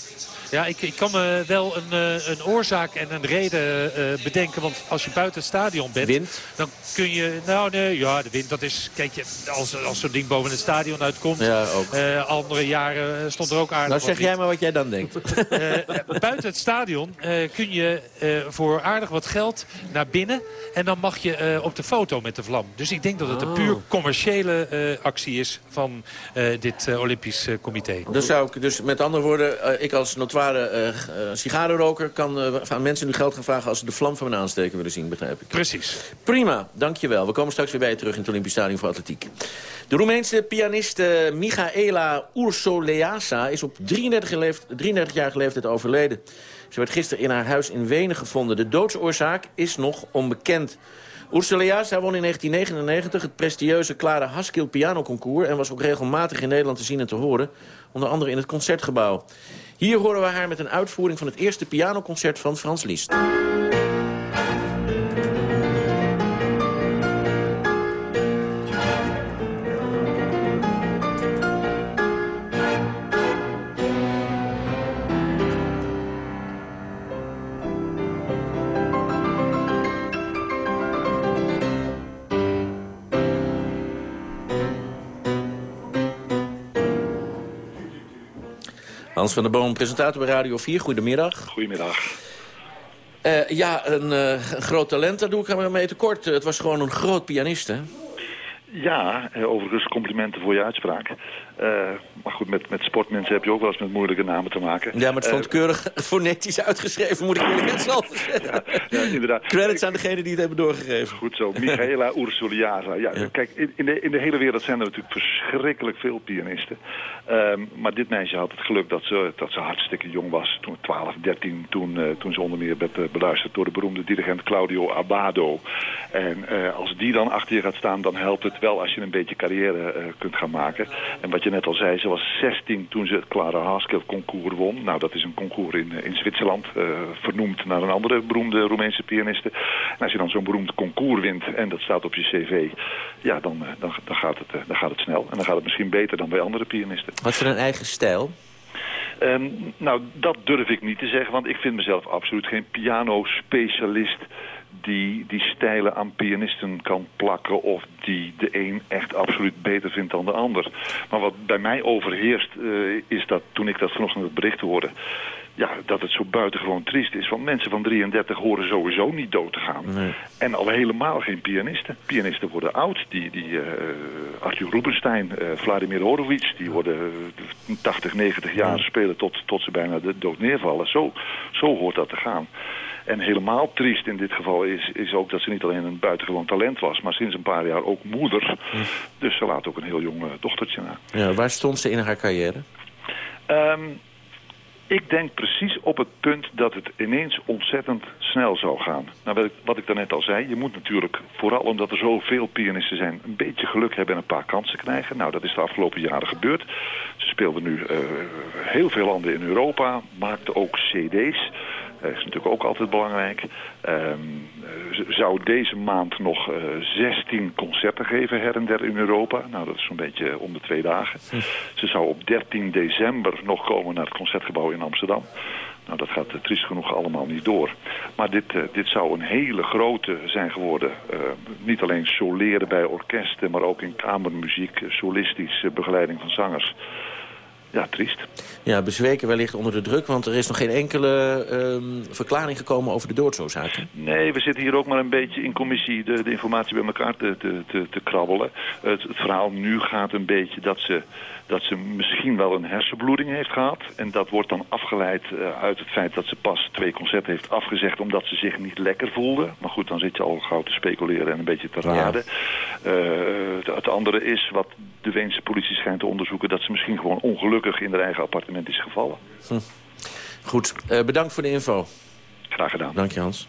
Ja, ik, ik kan me wel een, eh, een oorzaak en een reden eh, bedenken. Want als je buiten het stadion bent... Wind? Dan kun je... Nou, nee, ja, de wind, dat is... Kijk, je, als, als zo'n ding boven het stadion uitkomt... Ja, ook. eh, andere jaren stond er ook aardig Nou zeg jij wind. maar wat jij dan denkt. Buiten het stadion kun je voor aardig wat geld naar binnen. En dan mag je op de foto met de vlam. Dus ik denk dat het een Oh. puur commerciële actie is van dit Olympisch Comité. Dus zou ik, dus met andere woorden, ik als notoire eh, eh, sigarenroker... kan eh, aan mensen nu geld gaan vragen als ze de vlam van mijn aansteker willen zien, begrijp ik. Precies. Prima, dankjewel. We komen straks weer bij je terug in het Olympisch Stadion voor Atletiek. De Roemeense pianiste Michaela Ursoleasa is op 33 leeft- 33-jarige leeftijd overleden. Ze werd gisteren in haar huis in Wenen gevonden. De doodsoorzaak is nog onbekend. Ursoleasa won in 1999 het prestigieuze Clara Haskell pianoconcours... en was ook regelmatig in Nederland te zien en te horen. Onder andere in het Concertgebouw. Hier horen we haar met een uitvoering van het eerste pianoconcert van Frans Liszt. Hans van der Boom, presentator bij Radio 4. Goedemiddag. Goedemiddag. Eh, ja, een, eh, een groot talent, daar doe ik hem mee tekort. Het was gewoon een groot pianist, hè? Ja, eh, overigens complimenten voor je uitspraak. Eh, maar goed, met, met sportmensen heb je ook wel eens met moeilijke namen te maken. Ja, maar het stond keurig fonetisch uitgeschreven, moet ik eerlijk zeggen. ja, inderdaad. Credits aan degene die het hebben doorgegeven. Goed zo, Michaela Ursuliasa. Ja, Ja. Kijk, in, in de, in de hele wereld zijn er natuurlijk verschrikkelijk veel pianisten. Ehm, maar dit meisje had het geluk dat ze, dat ze hartstikke jong was. Toen 12, 13, toen, eh, toen ze onder meer werd beluisterd door de beroemde dirigent Claudio Abbado. En als die dan achter je gaat staan, dan helpt het wel als je een beetje carrière eh, kunt gaan maken. En wat je net al zei, ze was 16 toen ze het Clara Haskell concours won. Nou, dat is een concours in, eh, in Zwitserland, eh, vernoemd naar een andere beroemde Roemeense pianiste. En als je dan zo'n beroemd concours wint en dat staat op je cv, ja, dan, dan, dan, gaat het, dan gaat het snel. En dan gaat het misschien beter dan bij andere pianisten. Had ze een eigen stijl? Ehm, nou, dat durf ik niet te zeggen, want ik vind mezelf absoluut geen piano-specialist die, die stijlen aan pianisten kan plakken of die de een echt absoluut beter vindt dan de ander. Maar wat bij mij overheerst eh, is dat toen ik dat vanochtend het bericht hoorde, ja, dat het zo buitengewoon triest is. Want mensen van 33 horen sowieso niet dood te gaan. En al helemaal geen pianisten. Pianisten worden oud. Die, die, eh, Arthur Rubinstein, eh, Vladimir Horowitz, die worden eh, 80, 90 jaar spelen tot, tot ze bijna de dood neervallen. Zo, zo hoort dat te gaan. En helemaal triest in dit geval is, is ook dat ze niet alleen een buitengewoon talent was, maar sinds een paar jaar ook moeder. Dus ze laat ook een heel jong eh, dochtertje na. Ja, waar stond ze in haar carrière? Ehm, ik denk precies op het punt dat het ineens ontzettend snel zou gaan. Nou, wat ik, wat ik daarnet al zei, je moet natuurlijk, vooral omdat er zoveel pianisten zijn, een beetje geluk hebben en een paar kansen krijgen. Nou, dat is de afgelopen jaren gebeurd. Ze speelde nu eh, heel veel landen in Europa, maakte ook cd's. Dat is natuurlijk ook altijd belangrijk. Ehm, eh, z- zou deze maand nog eh, 16 concerten geven her en der in Europa. Nou, dat is zo'n beetje om de twee dagen. Ze zou op 13 december nog komen naar het Concertgebouw in Amsterdam. Nou, dat gaat eh, triest genoeg allemaal niet door. Maar dit, eh, dit zou een hele grote zijn geworden. Eh, niet alleen soleren bij orkesten, maar ook in kamermuziek, eh, solistische begeleiding van zangers. Ja, triest. Ja, bezweken wellicht onder de druk, want er is nog geen enkele ehm, verklaring gekomen over de doodsoorzaak. Nee, we zitten hier ook maar een beetje in commissie de, de informatie bij elkaar te, te, te, te krabbelen. Het, het verhaal nu gaat een beetje dat ze, dat ze misschien wel een hersenbloeding heeft gehad. En dat wordt dan afgeleid eh, uit het feit dat ze pas twee concerten heeft afgezegd... omdat ze zich niet lekker voelde. Maar goed, dan zit je al gauw te speculeren en een beetje te raden. Eh, het, het andere is wat de Weense politie schijnt te onderzoeken... dat ze misschien gewoon ongelukkig in haar eigen appartement is gevallen. Hm. Goed, eh, bedankt voor de info. Graag gedaan. Dank je, Hans.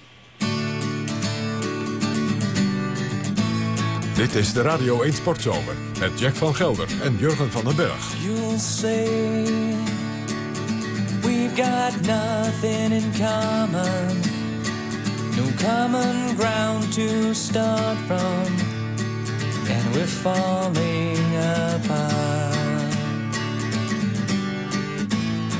Dit is de Radio 1 Sportzomer met Jack van Gelder en Jurgen van den Berg. You'll say we've got nothing in common, no common ground to start from, and we're falling apart.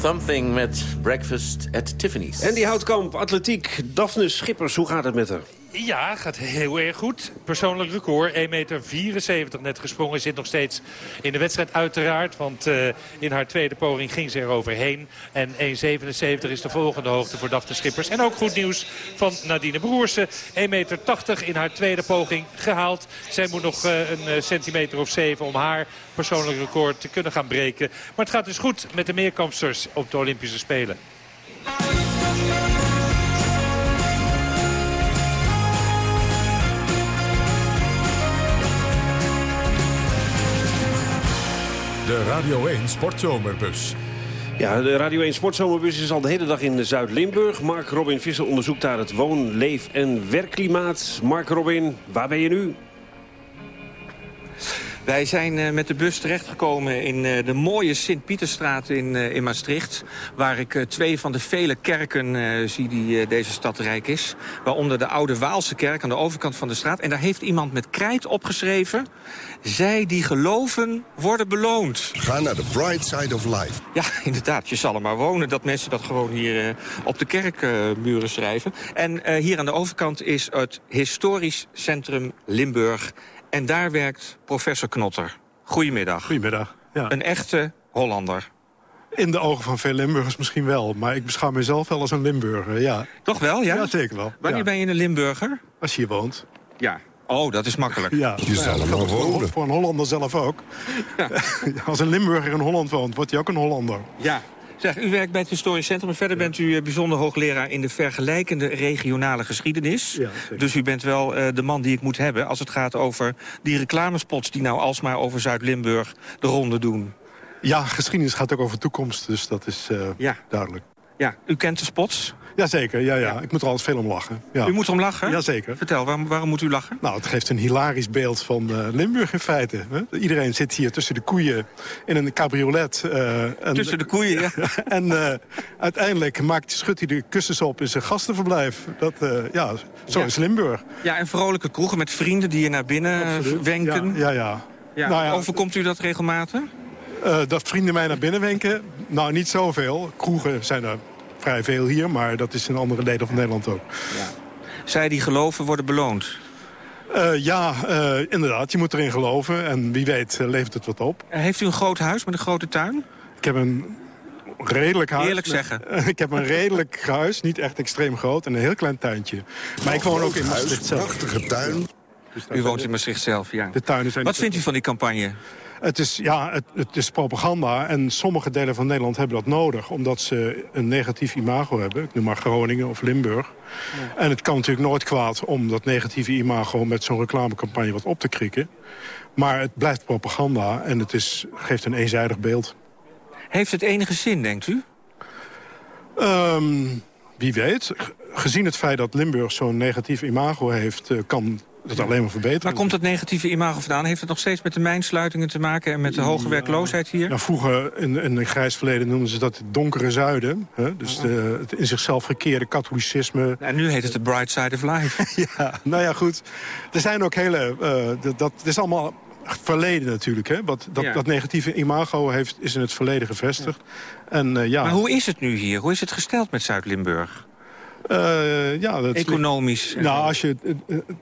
Something met Breakfast at Tiffany's. En die houtkamp, atletiek, Daphne Schippers, hoe gaat het met haar? Ja, gaat heel erg goed. Persoonlijk record, 1,74 meter net gesprongen. Zit nog steeds in de wedstrijd uiteraard. Want uh, in haar tweede poging ging ze er overheen. En 1,77 is de volgende hoogte voor Daphne Schippers. En ook goed nieuws van Nadine Broersen. 1,80 meter in haar tweede poging gehaald. Zij moet nog uh, een centimeter of 7 om haar persoonlijk record te kunnen gaan breken. Maar het gaat dus goed met de meerkampsters op de Olympische Spelen. De Radio 1 Sportzomerbus. Ja, de Radio 1 Sportzomerbus is al de hele dag in Zuid-Limburg. Mark Robin Visser onderzoekt daar het woon-, leef- en werkklimaat. Mark Robin, waar ben je nu? Wij zijn uh, met de bus terechtgekomen in uh, de mooie Sint-Pieterstraat in, uh, in Maastricht. Waar ik twee van de vele kerken zie die deze stad rijk is. Waaronder de Oude Waalse kerk aan de overkant van de straat. En daar heeft iemand met krijt opgeschreven... Zij die geloven worden beloond. Ga naar de bright side of life. Ja, inderdaad. Je zal er maar wonen dat mensen dat gewoon hier op de kerkmuren schrijven. En hier aan de overkant is het historisch centrum Limburg... En daar werkt professor Knotter. Goedemiddag. Goedemiddag. Ja. Een echte Hollander. In de ogen van veel Limburgers misschien wel. Maar ik beschouw mezelf wel als een Limburger, ja. Toch wel, ja? Ja, zeker wel. Wanneer ja. ben je een Limburger? Als je hier woont. Ja. Oh, dat is makkelijk. Ja, Je zal maar wonen. Voor een Hollander zelf ook. Ja. Als een Limburger in Holland woont, wordt hij ook een Hollander. Ja. Zeg, u werkt bij het Historisch Centrum. En verder bent u bijzonder hoogleraar in de vergelijkende regionale geschiedenis. Ja, dus u bent wel uh, de man die ik moet hebben als het gaat over die reclamespots... die nou alsmaar over Zuid-Limburg de ronde doen. Ja, geschiedenis gaat ook over toekomst, dus dat is uh, ja. duidelijk. Ja, u kent de spots? Jazeker, ja, ja, ja. Ik moet er altijd veel om lachen. Ja. U moet erom lachen? Jazeker. Vertel, waarom, waarom moet u lachen? Nou, het geeft een hilarisch beeld van uh, Limburg in feite. Hè? Iedereen zit hier tussen de koeien in een cabriolet. Uh, en, tussen de koeien, ja. en uh, uiteindelijk maakt, schudt hij de kussens op in zijn gastenverblijf. Dat, ja, zo ja. is Limburg. Ja, en vrolijke kroegen met vrienden die je naar binnen Absoluut. wenken. Ja, ja. ja. ja. Nou ja Overkomt u dat regelmatig? dat vrienden mij naar binnen wenken? Nou, niet zoveel. Kroegen zijn er vrij veel hier, maar dat is in andere delen van Nederland ook. Ja. Zij die geloven worden beloond? Uh, ja, uh, inderdaad. Je moet erin geloven. En wie weet uh, levert het wat op. Heeft u een groot huis met een grote tuin? Ik heb een redelijk huis. Eerlijk zeggen. ik heb een redelijk huis, niet echt extreem groot. En een heel klein tuintje. Maar ik woon ook in Maastricht zelf. prachtige tuin. Dus u woont in Maastricht zelf, ja. De tuinen zijn wat vindt u van die campagne? Het is, ja, het, het, is propaganda en sommige delen van Nederland hebben dat nodig... omdat ze een negatief imago hebben. Ik noem maar Groningen of Limburg. Ja. En het kan natuurlijk nooit kwaad om dat negatieve imago... met zo'n reclamecampagne wat op te krikken. Maar het blijft propaganda en het is, geeft een eenzijdig beeld. Heeft het enige zin, denkt u? Um, wie weet. Gezien het feit dat Limburg zo'n negatief imago heeft... kan dat alleen maar verbeteren. Waar komt dat negatieve imago vandaan? Heeft het nog steeds met de mijnsluitingen te maken... en met de hoge werkloosheid hier? Nou, vroeger, in, in een grijs verleden, noemden ze dat het donkere zuiden. Hè? Dus de, het in zichzelf gekeerde katholicisme. En nu heet het de bright side of life. ja, nou ja, goed. Er zijn ook hele... Uh, dat is allemaal verleden natuurlijk. Hè? Wat, dat, ja. dat negatieve imago heeft, is in het verleden gevestigd. Ja. En, uh, ja. Maar hoe is het nu hier? Hoe is het gesteld met Zuid-Limburg? Uh, ja, dat Economisch. Nou, als je...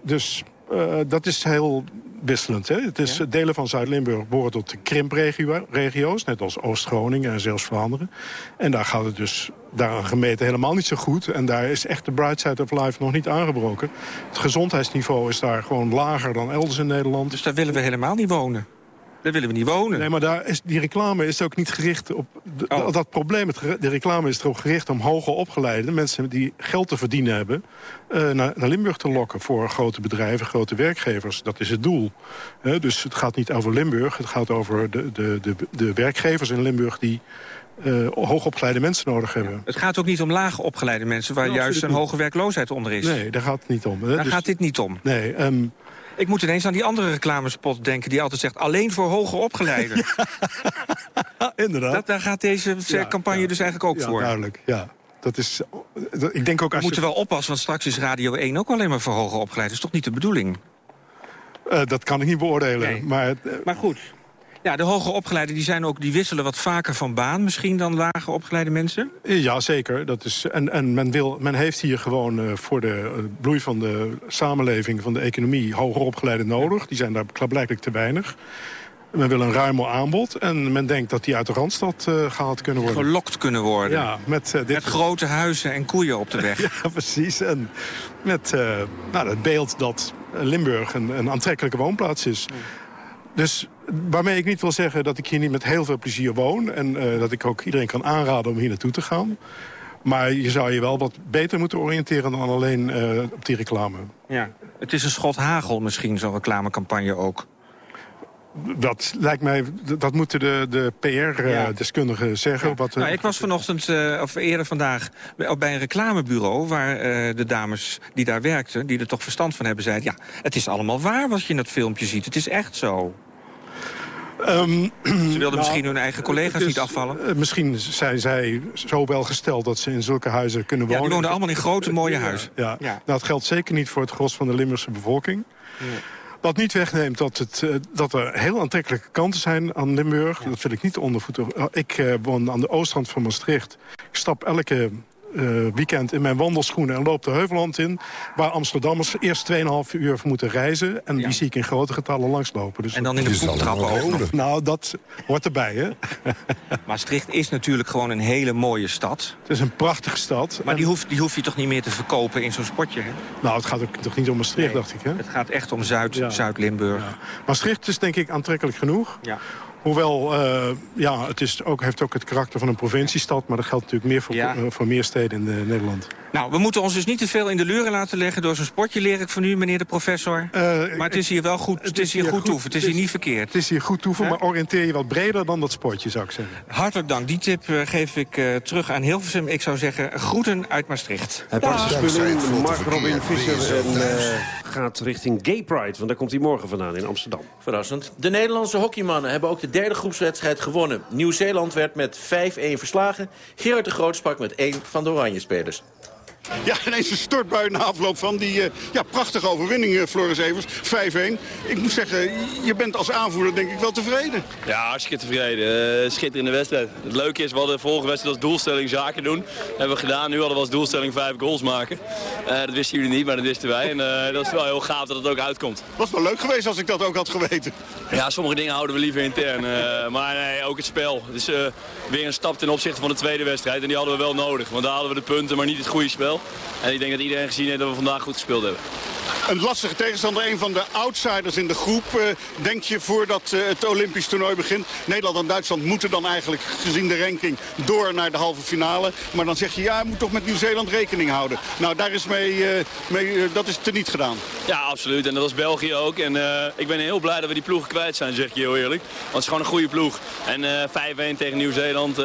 Dus uh, dat is heel wisselend. Hè? Het is, ja? Delen van Zuid-Limburg behoren tot de krimpregio's... net als Oost-Groningen en zelfs Vlaanderen. En daar gaat het dus daaraan gemeten helemaal niet zo goed. En daar is echt de bright side of life nog niet aangebroken. Het gezondheidsniveau is daar gewoon lager dan elders in Nederland. Dus daar willen we helemaal niet wonen? Daar willen we niet wonen. Nee, maar daar is, die reclame is ook niet gericht op... De, oh. Dat probleem, de reclame is erop gericht om hoger opgeleide... mensen die geld te verdienen hebben... Uh, naar, naar, Limburg te lokken voor grote bedrijven, grote werkgevers. Dat is het doel. Uh, dus het gaat niet over Limburg. Het gaat over de, de, de, de werkgevers in Limburg... die uh, hoogopgeleide mensen nodig hebben. Ja. Het gaat ook niet om lage opgeleide mensen... waar Ja, juist een hoge werkloosheid onder is. Nee, daar gaat het niet om. hè. Daar Dus- gaat dit niet om. Nee, ehm, Ik moet ineens aan die andere reclamespot denken... die altijd zegt alleen voor hoge opgeleiden. inderdaad. Dat, daar gaat deze eh, campagne dus eigenlijk ook ja, voor. duidelijk. Ja. Dat is, dat- ik denk ook We als moeten je, wel oppassen, want straks is Radio 1 ook alleen maar voor hoge opgeleiden. Dat is toch niet de bedoeling? Eh, dat kan ik niet beoordelen. Nee. Maar, eh, Maar goed. Ja, de hoger opgeleiden die zijn ook, die wisselen wat vaker van baan misschien dan lager opgeleide mensen? Ja, zeker. Dat is, en en men, wil, men heeft hier gewoon eh, voor de eh, bloei van de samenleving, van de economie, hoger opgeleiden nodig. Die zijn daar blijkbaar te weinig. Men wil een ruimer aanbod en men denkt dat die uit de Randstad eh, gehaald kunnen worden. Gelokt kunnen worden. Ja, met, dit... Met grote huizen en koeien op de weg. ja, precies. En met nou, het beeld dat Limburg een, een aantrekkelijke woonplaats is. Dus waarmee ik niet wil zeggen dat ik hier niet met heel veel plezier woon... en eh, dat ik ook iedereen kan aanraden om hier naartoe te gaan. Maar je zou je wel wat beter moeten oriënteren dan alleen eh, op die reclame. Ja. Het is een schot hagel misschien, zo'n reclamecampagne ook. Dat lijkt mij, dat moeten de, de PR-deskundigen zeggen. Wat, Nou, ik was vanochtend, eh, of eerder vandaag, bij bij een reclamebureau... waar eh, de dames die daar werkten, die er toch verstand van hebben... zeiden, ja, het is allemaal waar wat je in dat filmpje ziet. Het is echt zo. Ehm, Ze wilden misschien hun eigen collega's is, niet afvallen. eh, misschien zijn zij zo wel gesteld dat ze in zulke huizen kunnen Ja, wonen. die woonden allemaal in grote, mooie huizen. Ja. Ja. Nou, dat geldt zeker niet voor het gros van de Limburgse bevolking. Wat niet wegneemt dat, het, eh, dat er heel aantrekkelijke kanten zijn aan Limburg. Dat wil ik niet ondervoeten. Ik eh, woon aan de oostrand van Maastricht. Ik stap elke eh, weekend in mijn wandelschoenen en loop de Heuvelland in... waar Amsterdammers eerst 2,5 uur voor moeten reizen. En die zie ik in grote getallen langslopen. Dus En dan in de voettrappen ook nog. Nou, dat hoort erbij, hè? Maastricht is natuurlijk gewoon een hele mooie stad. Het is een prachtige stad. Maar die hoef, die hoef je toch niet meer te verkopen in zo'n spotje, hè? Nou, het gaat ook toch niet om Maastricht, dacht ik, hè? Het gaat echt om Zuid- Zuid-Limburg. Maastricht is denk ik aantrekkelijk genoeg. Ja. Hoewel, eh, ja, het is ook, heeft ook het karakter van een provinciestad... maar dat geldt natuurlijk meer voor, Ja. eh, voor meer steden in eh, Nederland. Nou, we moeten ons dus niet te veel in de luren laten leggen door zo'n spotje, leer ik van u, meneer de professor. maar het is hier wel goed, het is hier goed toe. Het is hier niet verkeerd. Het is hier goed toeven, maar oriënteer je wat breder dan dat sportje, zou ik zeggen. Hartelijk dank. Die tip geef ik eh, terug aan Hilversum. Ik zou zeggen, groeten uit Maastricht. Hij pakt zijn spullen in, Mark Robin Visser en eh, gaat richting Gay Pride. Want daar komt hij morgen vandaan in Amsterdam. Verrassend. De Nederlandse hockeymannen hebben ook de derde groepswedstrijd gewonnen. Nieuw-Zeeland werd met 5-1 verslagen. Gerard de Groot sprak met één van de Oranje-spelers. Ja, ineens een stortbui na afloop van die eh, ja, prachtige overwinning, eh, Floris Evers. 5-1. Ik moet zeggen, je bent als aanvoerder denk ik wel tevreden. Ja, hartstikke tevreden. Eh, schitterende wedstrijd. Het leuke is, we hadden de vorige wedstrijd als doelstelling zaken doen. hebben we gedaan. Nu hadden we als doelstelling vijf goals maken. Dat wisten jullie niet, maar dat wisten wij. En dat is wel heel gaaf dat het ook uitkomt. Was wel leuk geweest als ik dat ook had geweten. Ja, sommige dingen houden we liever intern. maar nee, ook het spel. Het is weer een stap ten opzichte van de tweede wedstrijd. En die hadden we wel nodig. Want daar hadden we de punten, maar niet het goede spel. En ik denk dat iedereen gezien heeft dat we vandaag goed gespeeld hebben. Een lastige tegenstander, een van de outsiders in de groep. Eh, denk je voordat eh, het Olympisch toernooi begint... Nederland en Duitsland moeten dan eigenlijk, gezien de ranking... door naar de halve finale. Maar dan zeg je, ja, je moet toch met Nieuw-Zeeland rekening houden. Nou, daar is mee, eh, mee dat is teniet gedaan. Ja, absoluut. En dat was België ook. En ik ben heel blij dat we die ploeg kwijt zijn, zeg ik je heel eerlijk. Want het is gewoon een goede ploeg. En eh 5-1 tegen Nieuw-Zeeland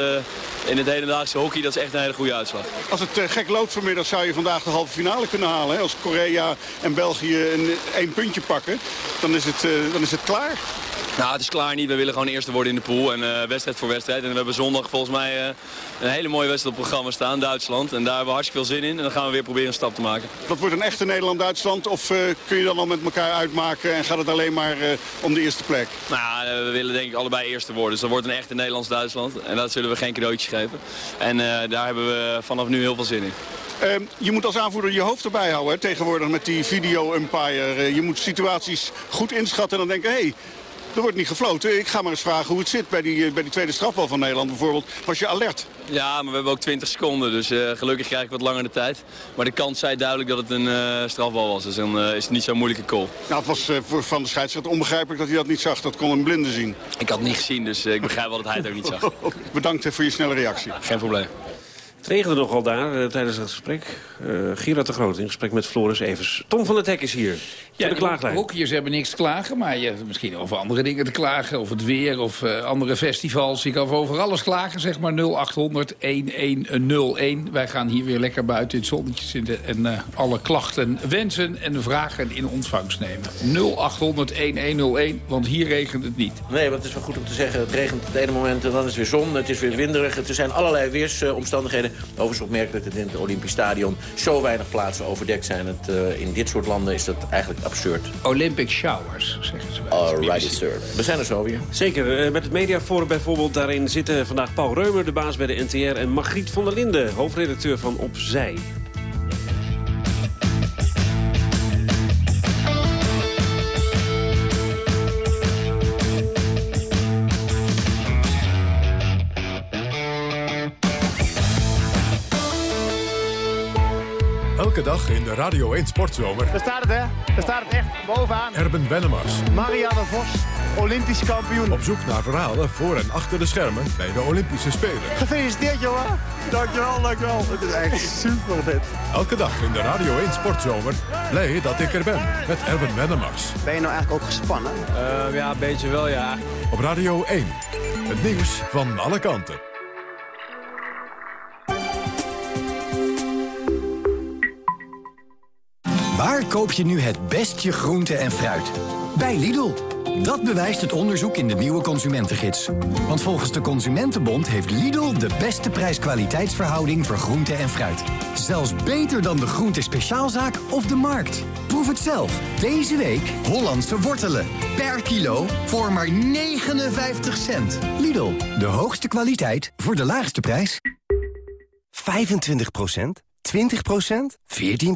in het hedendaagse hockey, dat is echt een hele goede uitslag. Als het gek loopt vanmiddag zou je vandaag de halve finale kunnen halen. Hè? Als Korea en België een, één puntje pakken, dan is, het, eh, dan is het klaar. Nou, het is klaar niet. We willen gewoon eerste worden in de pool. En eh, wedstrijd voor wedstrijd. En we hebben zondag volgens mij eh, een hele mooie wedstrijd op het programma staan, Duitsland. En daar hebben we hartstikke veel zin in. En dan gaan we weer proberen een stap te maken. Dat wordt een echte Nederland-Duitsland? Of kun je dan al met elkaar uitmaken en gaat het alleen maar om de eerste plek? Nou, we willen denk ik allebei eerste worden. Dus dat wordt een echte Nederlands-Duitsland. En dat zullen we geen cadeautjes geven. En daar hebben we vanaf nu heel veel zin in. Je moet als aanvoerder je hoofd erbij houden hè, tegenwoordig met die video-umpire. Eh, je moet situaties goed inschatten en dan denken... Hey, er wordt niet gefloten. Ik ga maar eens vragen hoe het zit bij die, eh, bij die tweede strafbal van Nederland bijvoorbeeld. Was je alert? Ja, maar we hebben ook 20 seconden. Dus eh, gelukkig krijg ik wat langer de tijd. Maar de kans zei duidelijk dat het een strafbal was. Dus dan is het niet zo'n moeilijke call. Nou, het was voor Van de scheidsrechter onbegrijpelijk dat hij dat niet zag. Dat kon een blinde zien. Ik had het niet gezien, dus ik begrijp wel dat hij het ook niet zag. Bedankt voor je snelle reactie. Geen probleem. Het regende nogal daar eh, tijdens het gesprek. Gerard de Groot in gesprek met Floris Evers. Tom van het Hek is hier. Ja, de klaaglijn. hockeyers hebben niks te klagen, maar je hebt misschien over andere dingen te klagen. Of het weer, of eh, andere festivals. Je kan over alles klagen, zeg maar 0800 1101. Wij gaan hier weer lekker buiten in het zonnetje zitten... en eh, alle klachten, wensen en vragen in ontvangst nemen. 0800 1101, want hier regent het niet. Nee, want het is wel goed om te zeggen, het regent op het ene moment en dan is het weer zon. Het is weer winderig. Er zijn allerlei weersomstandigheden. Overigens opmerkelijk dat in het Olympisch Stadion zo weinig plaatsen overdekt zijn. Het, eh, in dit soort landen is dat eigenlijk absurd. Olympic showers, zeggen ze wel. Alrighty, sir. We zijn er zo weer. Zeker, eh, met het Mediaforum bijvoorbeeld. Daarin zitten vandaag Paul Reumer, de baas bij de NTR... en Margriet van der Linden, hoofdredacteur van Opzij. In de Radio 1 Sportzomer. Daar staat het, hè? Daar staat het echt bovenaan. Erben Wennemars. Marianne Vos, Olympisch kampioen. Op zoek naar verhalen voor en achter de schermen bij de Olympische Spelen. Gefeliciteerd, jongen. Dankjewel, dankjewel. Het is echt super vet. Elke dag in de Radio 1 Sportzomer. Blij dat ik er ben met Erben Wennemars. Ben je nou eigenlijk ook gespannen? ja, een beetje wel, ja. Op Radio 1. Het nieuws van alle kanten. Koop je nu het best je groente en fruit? Bij Lidl. Dat bewijst het onderzoek in de nieuwe Consumentengids. Want volgens de Consumentenbond heeft Lidl de beste prijs-kwaliteitsverhouding voor groente en fruit. Zelfs beter dan de groente speciaalzaak of de markt. Proef het zelf. Deze week Hollandse wortelen. Per kilo voor maar 59 cent. Lidl, de hoogste kwaliteit voor de laagste prijs. 25% 20% 14